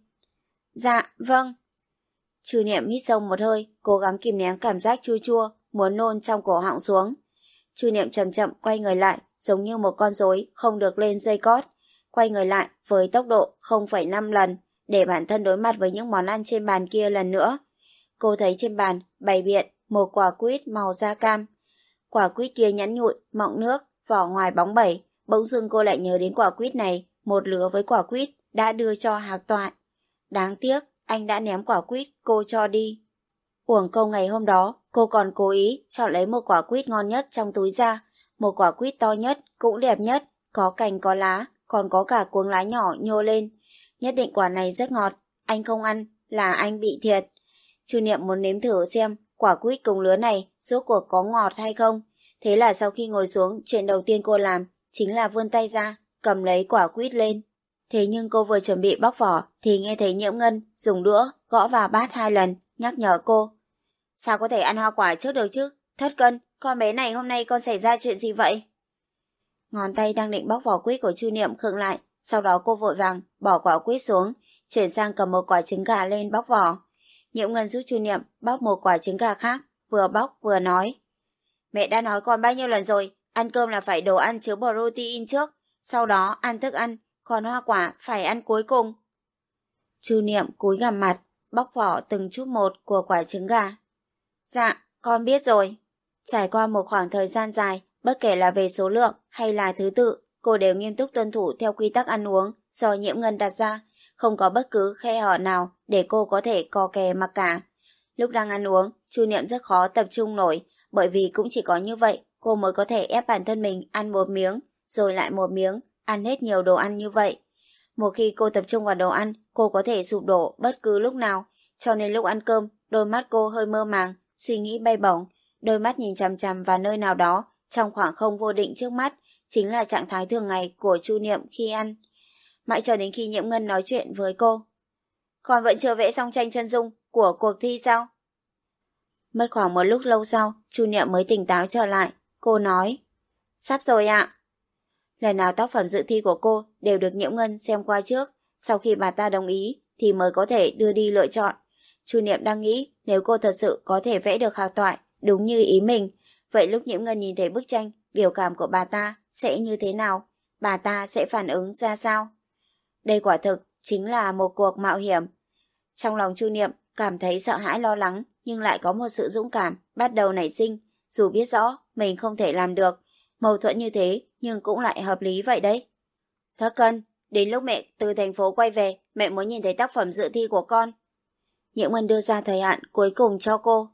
Dạ, vâng. Chư niệm hít sâu một hơi, cố gắng kìm nén cảm giác chua chua, muốn nôn trong cổ họng xuống. Chu niệm chậm chậm quay người lại, giống như một con rối không được lên dây cót. Quay người lại với tốc độ 0,5 lần, để bản thân đối mặt với những món ăn trên bàn kia lần nữa. Cô thấy trên bàn bày biện một quả quýt màu da cam. Quả quýt kia nhẵn nhụi, mọng nước, vỏ ngoài bóng bẩy. Bỗng dưng cô lại nhớ đến quả quýt này, một lứa với quả quýt đã đưa cho hạc toại. Đáng tiếc, anh đã ném quả quýt cô cho đi. Uổng câu ngày hôm đó, cô còn cố ý chọn lấy một quả quýt ngon nhất trong túi ra, một quả quýt to nhất, cũng đẹp nhất, có cành có lá, còn có cả cuống lá nhỏ nhô lên. Nhất định quả này rất ngọt, anh không ăn, là anh bị thiệt. Chu Niệm muốn nếm thử xem quả quýt cùng lứa này rốt cuộc có ngọt hay không. Thế là sau khi ngồi xuống, chuyện đầu tiên cô làm chính là vươn tay ra, cầm lấy quả quýt lên. Thế nhưng cô vừa chuẩn bị bóc vỏ thì nghe thấy nhiễm ngân dùng đũa gõ vào bát hai lần, nhắc nhở cô. Sao có thể ăn hoa quả trước được chứ? Thất cân, con bé này hôm nay con xảy ra chuyện gì vậy? Ngón tay đang định bóc vỏ quýt của Chu Niệm khựng lại, sau đó cô vội vàng bỏ quả quýt xuống, chuyển sang cầm một quả trứng gà lên bóc vỏ. Nhiễm Ngân giúp Chu Niệm bóc một quả trứng gà khác, vừa bóc vừa nói. Mẹ đã nói con bao nhiêu lần rồi, ăn cơm là phải đồ ăn chứa protein trước, sau đó ăn thức ăn, còn hoa quả phải ăn cuối cùng. Chu Niệm cúi gằm mặt, bóc vỏ từng chút một của quả trứng gà. Dạ, con biết rồi. Trải qua một khoảng thời gian dài, bất kể là về số lượng hay là thứ tự, cô đều nghiêm túc tuân thủ theo quy tắc ăn uống do nhiễm ngân đặt ra, không có bất cứ khe hở nào để cô có thể co kè mặc cả. Lúc đang ăn uống, Chu Niệm rất khó tập trung nổi, bởi vì cũng chỉ có như vậy cô mới có thể ép bản thân mình ăn một miếng, rồi lại một miếng, ăn hết nhiều đồ ăn như vậy. Một khi cô tập trung vào đồ ăn, cô có thể sụp đổ bất cứ lúc nào, cho nên lúc ăn cơm, đôi mắt cô hơi mơ màng, suy nghĩ bay bổng, đôi mắt nhìn chằm chằm vào nơi nào đó, trong khoảng không vô định trước mắt, chính là trạng thái thường ngày của Chu Niệm khi ăn. Mãi cho đến khi Nhiễm Ngân nói chuyện với cô. Còn vẫn chưa vẽ xong tranh chân dung của cuộc thi sao? Mất khoảng một lúc lâu sau, Chu Niệm mới tỉnh táo trở lại. Cô nói, sắp rồi ạ. Lần nào tác phẩm dự thi của cô đều được Nhiễm Ngân xem qua trước, sau khi bà ta đồng ý thì mới có thể đưa đi lựa chọn. Chu Niệm đang nghĩ nếu cô thật sự có thể vẽ được hạc toại đúng như ý mình, vậy lúc Nhiễm Ngân nhìn thấy bức tranh, biểu cảm của bà ta sẽ như thế nào? Bà ta sẽ phản ứng ra sao? Đây quả thực chính là một cuộc mạo hiểm. Trong lòng Chu Niệm cảm thấy sợ hãi lo lắng nhưng lại có một sự dũng cảm bắt đầu nảy sinh dù biết rõ mình không thể làm được. Mâu thuẫn như thế nhưng cũng lại hợp lý vậy đấy. Thất cân, đến lúc mẹ từ thành phố quay về, mẹ muốn nhìn thấy tác phẩm dự thi của con. Nhiễm Ngân đưa ra thời hạn cuối cùng cho cô.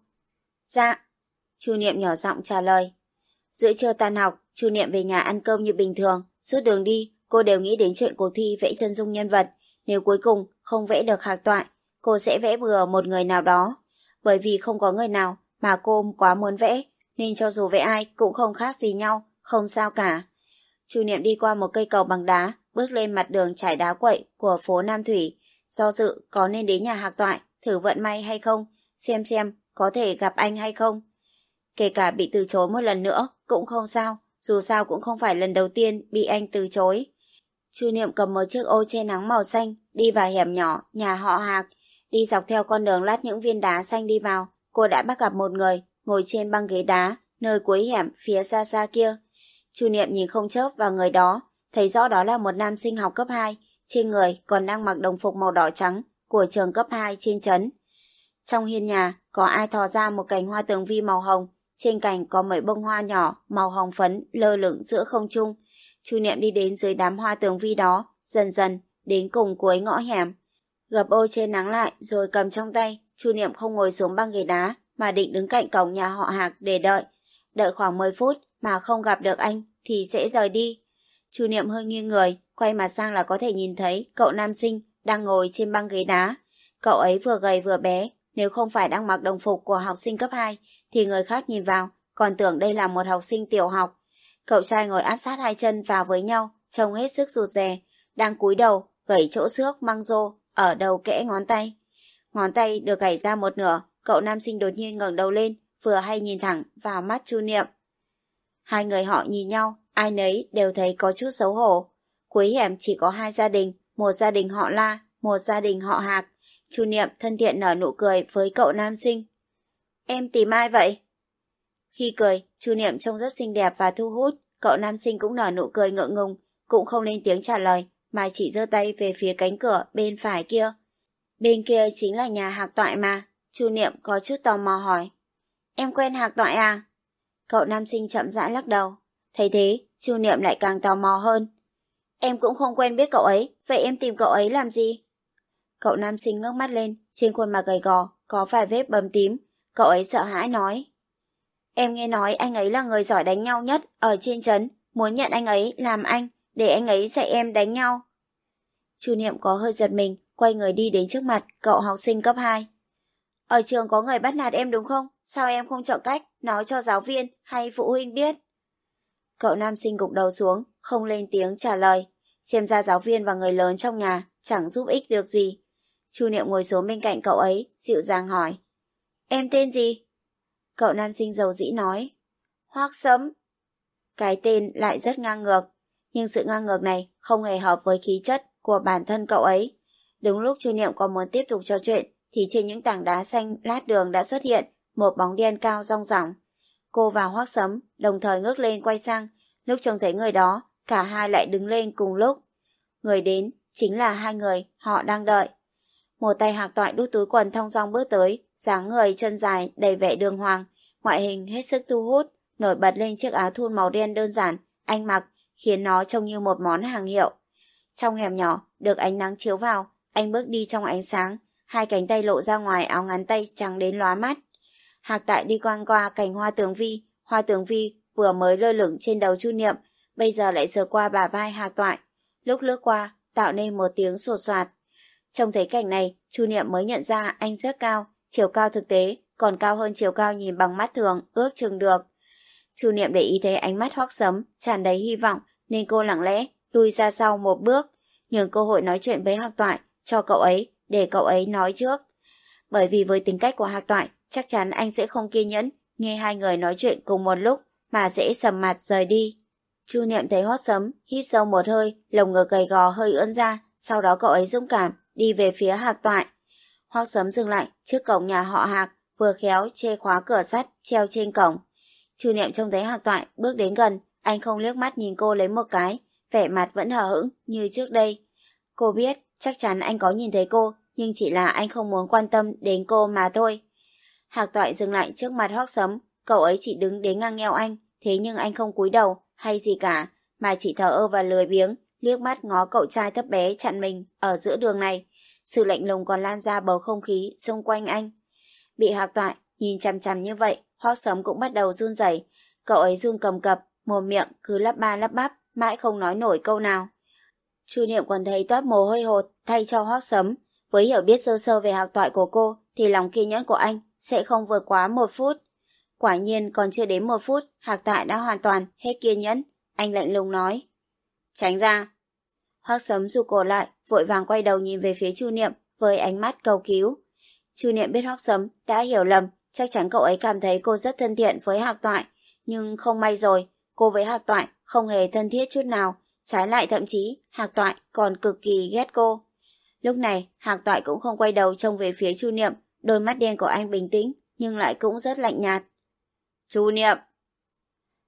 Dạ. Chu Niệm nhỏ giọng trả lời. Giữa trưa tan học, Chu Niệm về nhà ăn cơm như bình thường. Suốt đường đi, cô đều nghĩ đến chuyện cuộc thi vẽ chân dung nhân vật. Nếu cuối cùng không vẽ được hạc toại, cô sẽ vẽ bừa một người nào đó. Bởi vì không có người nào mà cô quá muốn vẽ, nên cho dù vẽ ai cũng không khác gì nhau, không sao cả. Chu Niệm đi qua một cây cầu bằng đá, bước lên mặt đường trải đá quậy của phố Nam Thủy. Do dự có nên đến nhà hạc toại, thử vận may hay không, xem xem có thể gặp anh hay không. Kể cả bị từ chối một lần nữa cũng không sao, dù sao cũng không phải lần đầu tiên bị anh từ chối. Chu Niệm cầm một chiếc ô che nắng màu xanh, đi vào hẻm nhỏ, nhà họ hạc. Đi dọc theo con đường lát những viên đá xanh đi vào, cô đã bắt gặp một người ngồi trên băng ghế đá, nơi cuối hẻm phía xa xa kia. Chu Niệm nhìn không chớp vào người đó, thấy rõ đó là một nam sinh học cấp 2, trên người còn đang mặc đồng phục màu đỏ trắng của trường cấp 2 trên trấn. Trong hiên nhà, có ai thò ra một cành hoa tường vi màu hồng, trên cành có mấy bông hoa nhỏ màu hồng phấn lơ lửng giữa không trung. Chu Niệm đi đến dưới đám hoa tường vi đó, dần dần đến cùng cuối ngõ hẻm. Gập ô trên nắng lại rồi cầm trong tay, Chu Niệm không ngồi xuống băng ghế đá mà định đứng cạnh cổng nhà họ Hạc để đợi. Đợi khoảng 10 phút mà không gặp được anh thì sẽ rời đi. Chu Niệm hơi nghiêng người, quay mặt sang là có thể nhìn thấy cậu nam sinh đang ngồi trên băng ghế đá. Cậu ấy vừa gầy vừa bé, nếu không phải đang mặc đồng phục của học sinh cấp 2 thì người khác nhìn vào còn tưởng đây là một học sinh tiểu học. Cậu trai ngồi áp sát hai chân vào với nhau, trông hết sức rụt rè, đang cúi đầu, gẩy chỗ xước măng rô ở đầu kẽ ngón tay. Ngón tay được gảy ra một nửa, cậu nam sinh đột nhiên ngẩng đầu lên, vừa hay nhìn thẳng vào mắt Chu Niệm. Hai người họ nhìn nhau, ai nấy đều thấy có chút xấu hổ. Cuối hẻm chỉ có hai gia đình, một gia đình họ La, một gia đình họ Hạc. Chu Niệm thân thiện nở nụ cười với cậu nam sinh. Em tìm ai vậy? Khi cười, Chu Niệm trông rất xinh đẹp và thu hút, cậu nam sinh cũng nở nụ cười ngượng ngùng, cũng không lên tiếng trả lời, mà chỉ giơ tay về phía cánh cửa bên phải kia. Bên kia chính là nhà Hạc Toại mà. Chu Niệm có chút tò mò hỏi. Em quen Hạc Toại à? Cậu nam sinh chậm rãi lắc đầu. Thấy thế, Chu Niệm lại càng tò mò hơn. Em cũng không quen biết cậu ấy, vậy em tìm cậu ấy làm gì? Cậu nam sinh ngước mắt lên, trên khuôn mặt gầy gò, có vài vết bầm tím. Cậu ấy sợ hãi nói. Em nghe nói anh ấy là người giỏi đánh nhau nhất ở trên trấn, muốn nhận anh ấy làm anh, để anh ấy dạy em đánh nhau. Chu Niệm có hơi giật mình, quay người đi đến trước mặt cậu học sinh cấp 2. Ở trường có người bắt nạt em đúng không? Sao em không chọn cách nói cho giáo viên hay phụ huynh biết? Cậu nam sinh gục đầu xuống, không lên tiếng trả lời. Xem ra giáo viên và người lớn trong nhà chẳng giúp ích được gì. Chu Niệm ngồi xuống bên cạnh cậu ấy, dịu dàng hỏi. Em tên gì? Cậu nam sinh giàu dĩ nói. Hoác sấm. Cái tên lại rất ngang ngược, nhưng sự ngang ngược này không hề hợp với khí chất của bản thân cậu ấy. Đúng lúc Chu Niệm còn muốn tiếp tục trò chuyện, thì trên những tảng đá xanh lát đường đã xuất hiện một bóng đen cao rong ròng. Cô và Hoác Sấm đồng thời ngước lên quay sang, lúc trông thấy người đó, cả hai lại đứng lên cùng lúc. Người đến chính là hai người họ đang đợi. Một tay hạc toại đút túi quần thong dong bước tới, dáng người chân dài đầy vẻ đường hoàng, ngoại hình hết sức thu hút, nổi bật lên chiếc áo thun màu đen đơn giản, anh mặc, khiến nó trông như một món hàng hiệu. Trong hẻm nhỏ, được ánh nắng chiếu vào, anh bước đi trong ánh sáng, hai cánh tay lộ ra ngoài áo ngắn tay trắng đến lóa mắt. Hạc tại đi quang qua cành hoa tường vi, hoa tường vi vừa mới lơ lửng trên đầu chu niệm, bây giờ lại sờ qua bà vai hạc toại. Lúc lướt qua, tạo nên một tiếng sột soạt. Trông thấy cảnh này, chu niệm mới nhận ra anh rất cao, chiều cao thực tế còn cao hơn chiều cao nhìn bằng mắt thường, ước chừng được. Chu niệm để ý thấy ánh mắt hoắc sấm, tràn đầy hy vọng, nên cô lặng lẽ lui ra sau một bước, nhường cơ hội nói chuyện với hạc toại cho cậu ấy để cậu ấy nói trước. Bởi vì với tính cách của hạc toại, chắc chắn anh sẽ không kiên nhẫn nghe hai người nói chuyện cùng một lúc mà sẽ sầm mặt rời đi. Chu Niệm thấy hót sấm, hít sâu một hơi, lồng ngực gầy gò hơi ưỡn ra, sau đó cậu ấy dũng cảm, đi về phía hạc toại. Hoác sấm dừng lại trước cổng nhà họ hạc, vừa khéo che khóa cửa sắt treo trên cổng. Chu Niệm trông thấy hạc toại bước đến gần, anh không liếc mắt nhìn cô lấy một cái, vẻ mặt vẫn hờ hững như trước đây. Cô biết chắc chắn anh có nhìn thấy cô, nhưng chỉ là anh không muốn quan tâm đến cô mà thôi. Hạc toại dừng lại trước mặt Hoắc sấm, cậu ấy chỉ đứng đến ngang eo anh, thế nhưng anh không cúi đầu hay gì cả, mà chỉ thở ơ và lười biếng, liếc mắt ngó cậu trai thấp bé chặn mình ở giữa đường này. Sự lạnh lùng còn lan ra bầu không khí xung quanh anh. Bị hạc toại, nhìn chằm chằm như vậy, Hoắc sấm cũng bắt đầu run rẩy Cậu ấy run cầm cập, mồm miệng cứ lắp ba lắp bắp, mãi không nói nổi câu nào. Chu Niệm còn thấy toát mồ hôi hột thay cho Hoắc sấm. Với hiểu biết sơ sơ về hạc toại của cô thì lòng kiên nhẫn của anh sẽ không vượt quá một phút. Quả nhiên còn chưa đến một phút, hạc tại đã hoàn toàn hết kiên nhẫn. Anh lạnh lùng nói. Tránh ra. Hoác sấm rụt cổ lại, vội vàng quay đầu nhìn về phía Chu Niệm với ánh mắt cầu cứu. Chu Niệm biết Hoác sấm đã hiểu lầm, chắc chắn cậu ấy cảm thấy cô rất thân thiện với hạc toại. Nhưng không may rồi, cô với hạc toại không hề thân thiết chút nào, trái lại thậm chí hạc toại còn cực kỳ ghét cô. Lúc này, hạc toại cũng không quay đầu trông về phía Chu Niệm, đôi mắt đen của anh bình tĩnh, nhưng lại cũng rất lạnh nhạt. Chu Niệm!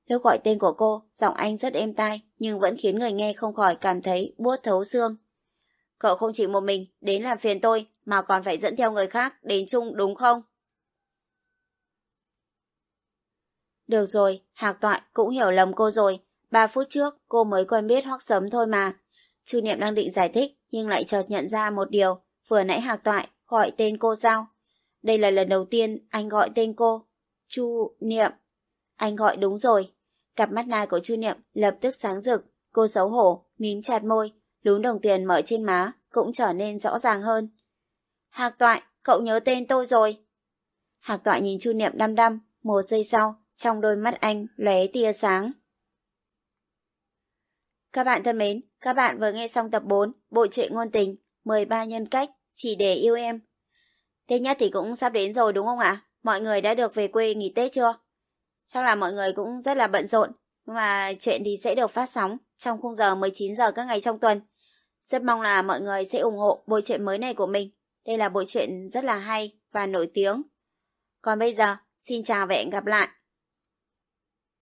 Lúc gọi tên của cô, giọng anh rất êm tai, nhưng vẫn khiến người nghe không khỏi cảm thấy buốt thấu xương. Cậu không chỉ một mình đến làm phiền tôi, mà còn phải dẫn theo người khác đến chung đúng không? Được rồi, Hạc Toại cũng hiểu lầm cô rồi. Ba phút trước cô mới quen biết Hoắc Sấm thôi mà. Chu Niệm đang định giải thích nhưng lại chợt nhận ra một điều. Vừa nãy Hạc Toại gọi tên cô sao? Đây là lần đầu tiên anh gọi tên cô. Chu Niệm. Anh gọi đúng rồi. Cặp mắt nai của Chu Niệm lập tức sáng rực. Cô xấu hổ, mím chặt môi. Lún đồng tiền mở trên má cũng trở nên rõ ràng hơn. Hạc Toại, cậu nhớ tên tôi rồi. Hạc Toại nhìn Chu Niệm đăm đăm. Một giây sau, trong đôi mắt anh lóe tia sáng. Các bạn thân mến, các bạn vừa nghe xong tập 4 Bộ truyện ngôn tình 13 nhân cách chỉ để yêu em. Tết nhất thì cũng sắp đến rồi đúng không ạ? Mọi người đã được về quê nghỉ Tết chưa? Chắc là mọi người cũng rất là bận rộn, nhưng mà chuyện thì sẽ được phát sóng trong khung giờ 19 giờ các ngày trong tuần. Rất mong là mọi người sẽ ủng hộ bộ truyện mới này của mình. Đây là bộ truyện rất là hay và nổi tiếng. Còn bây giờ, xin chào và hẹn gặp lại.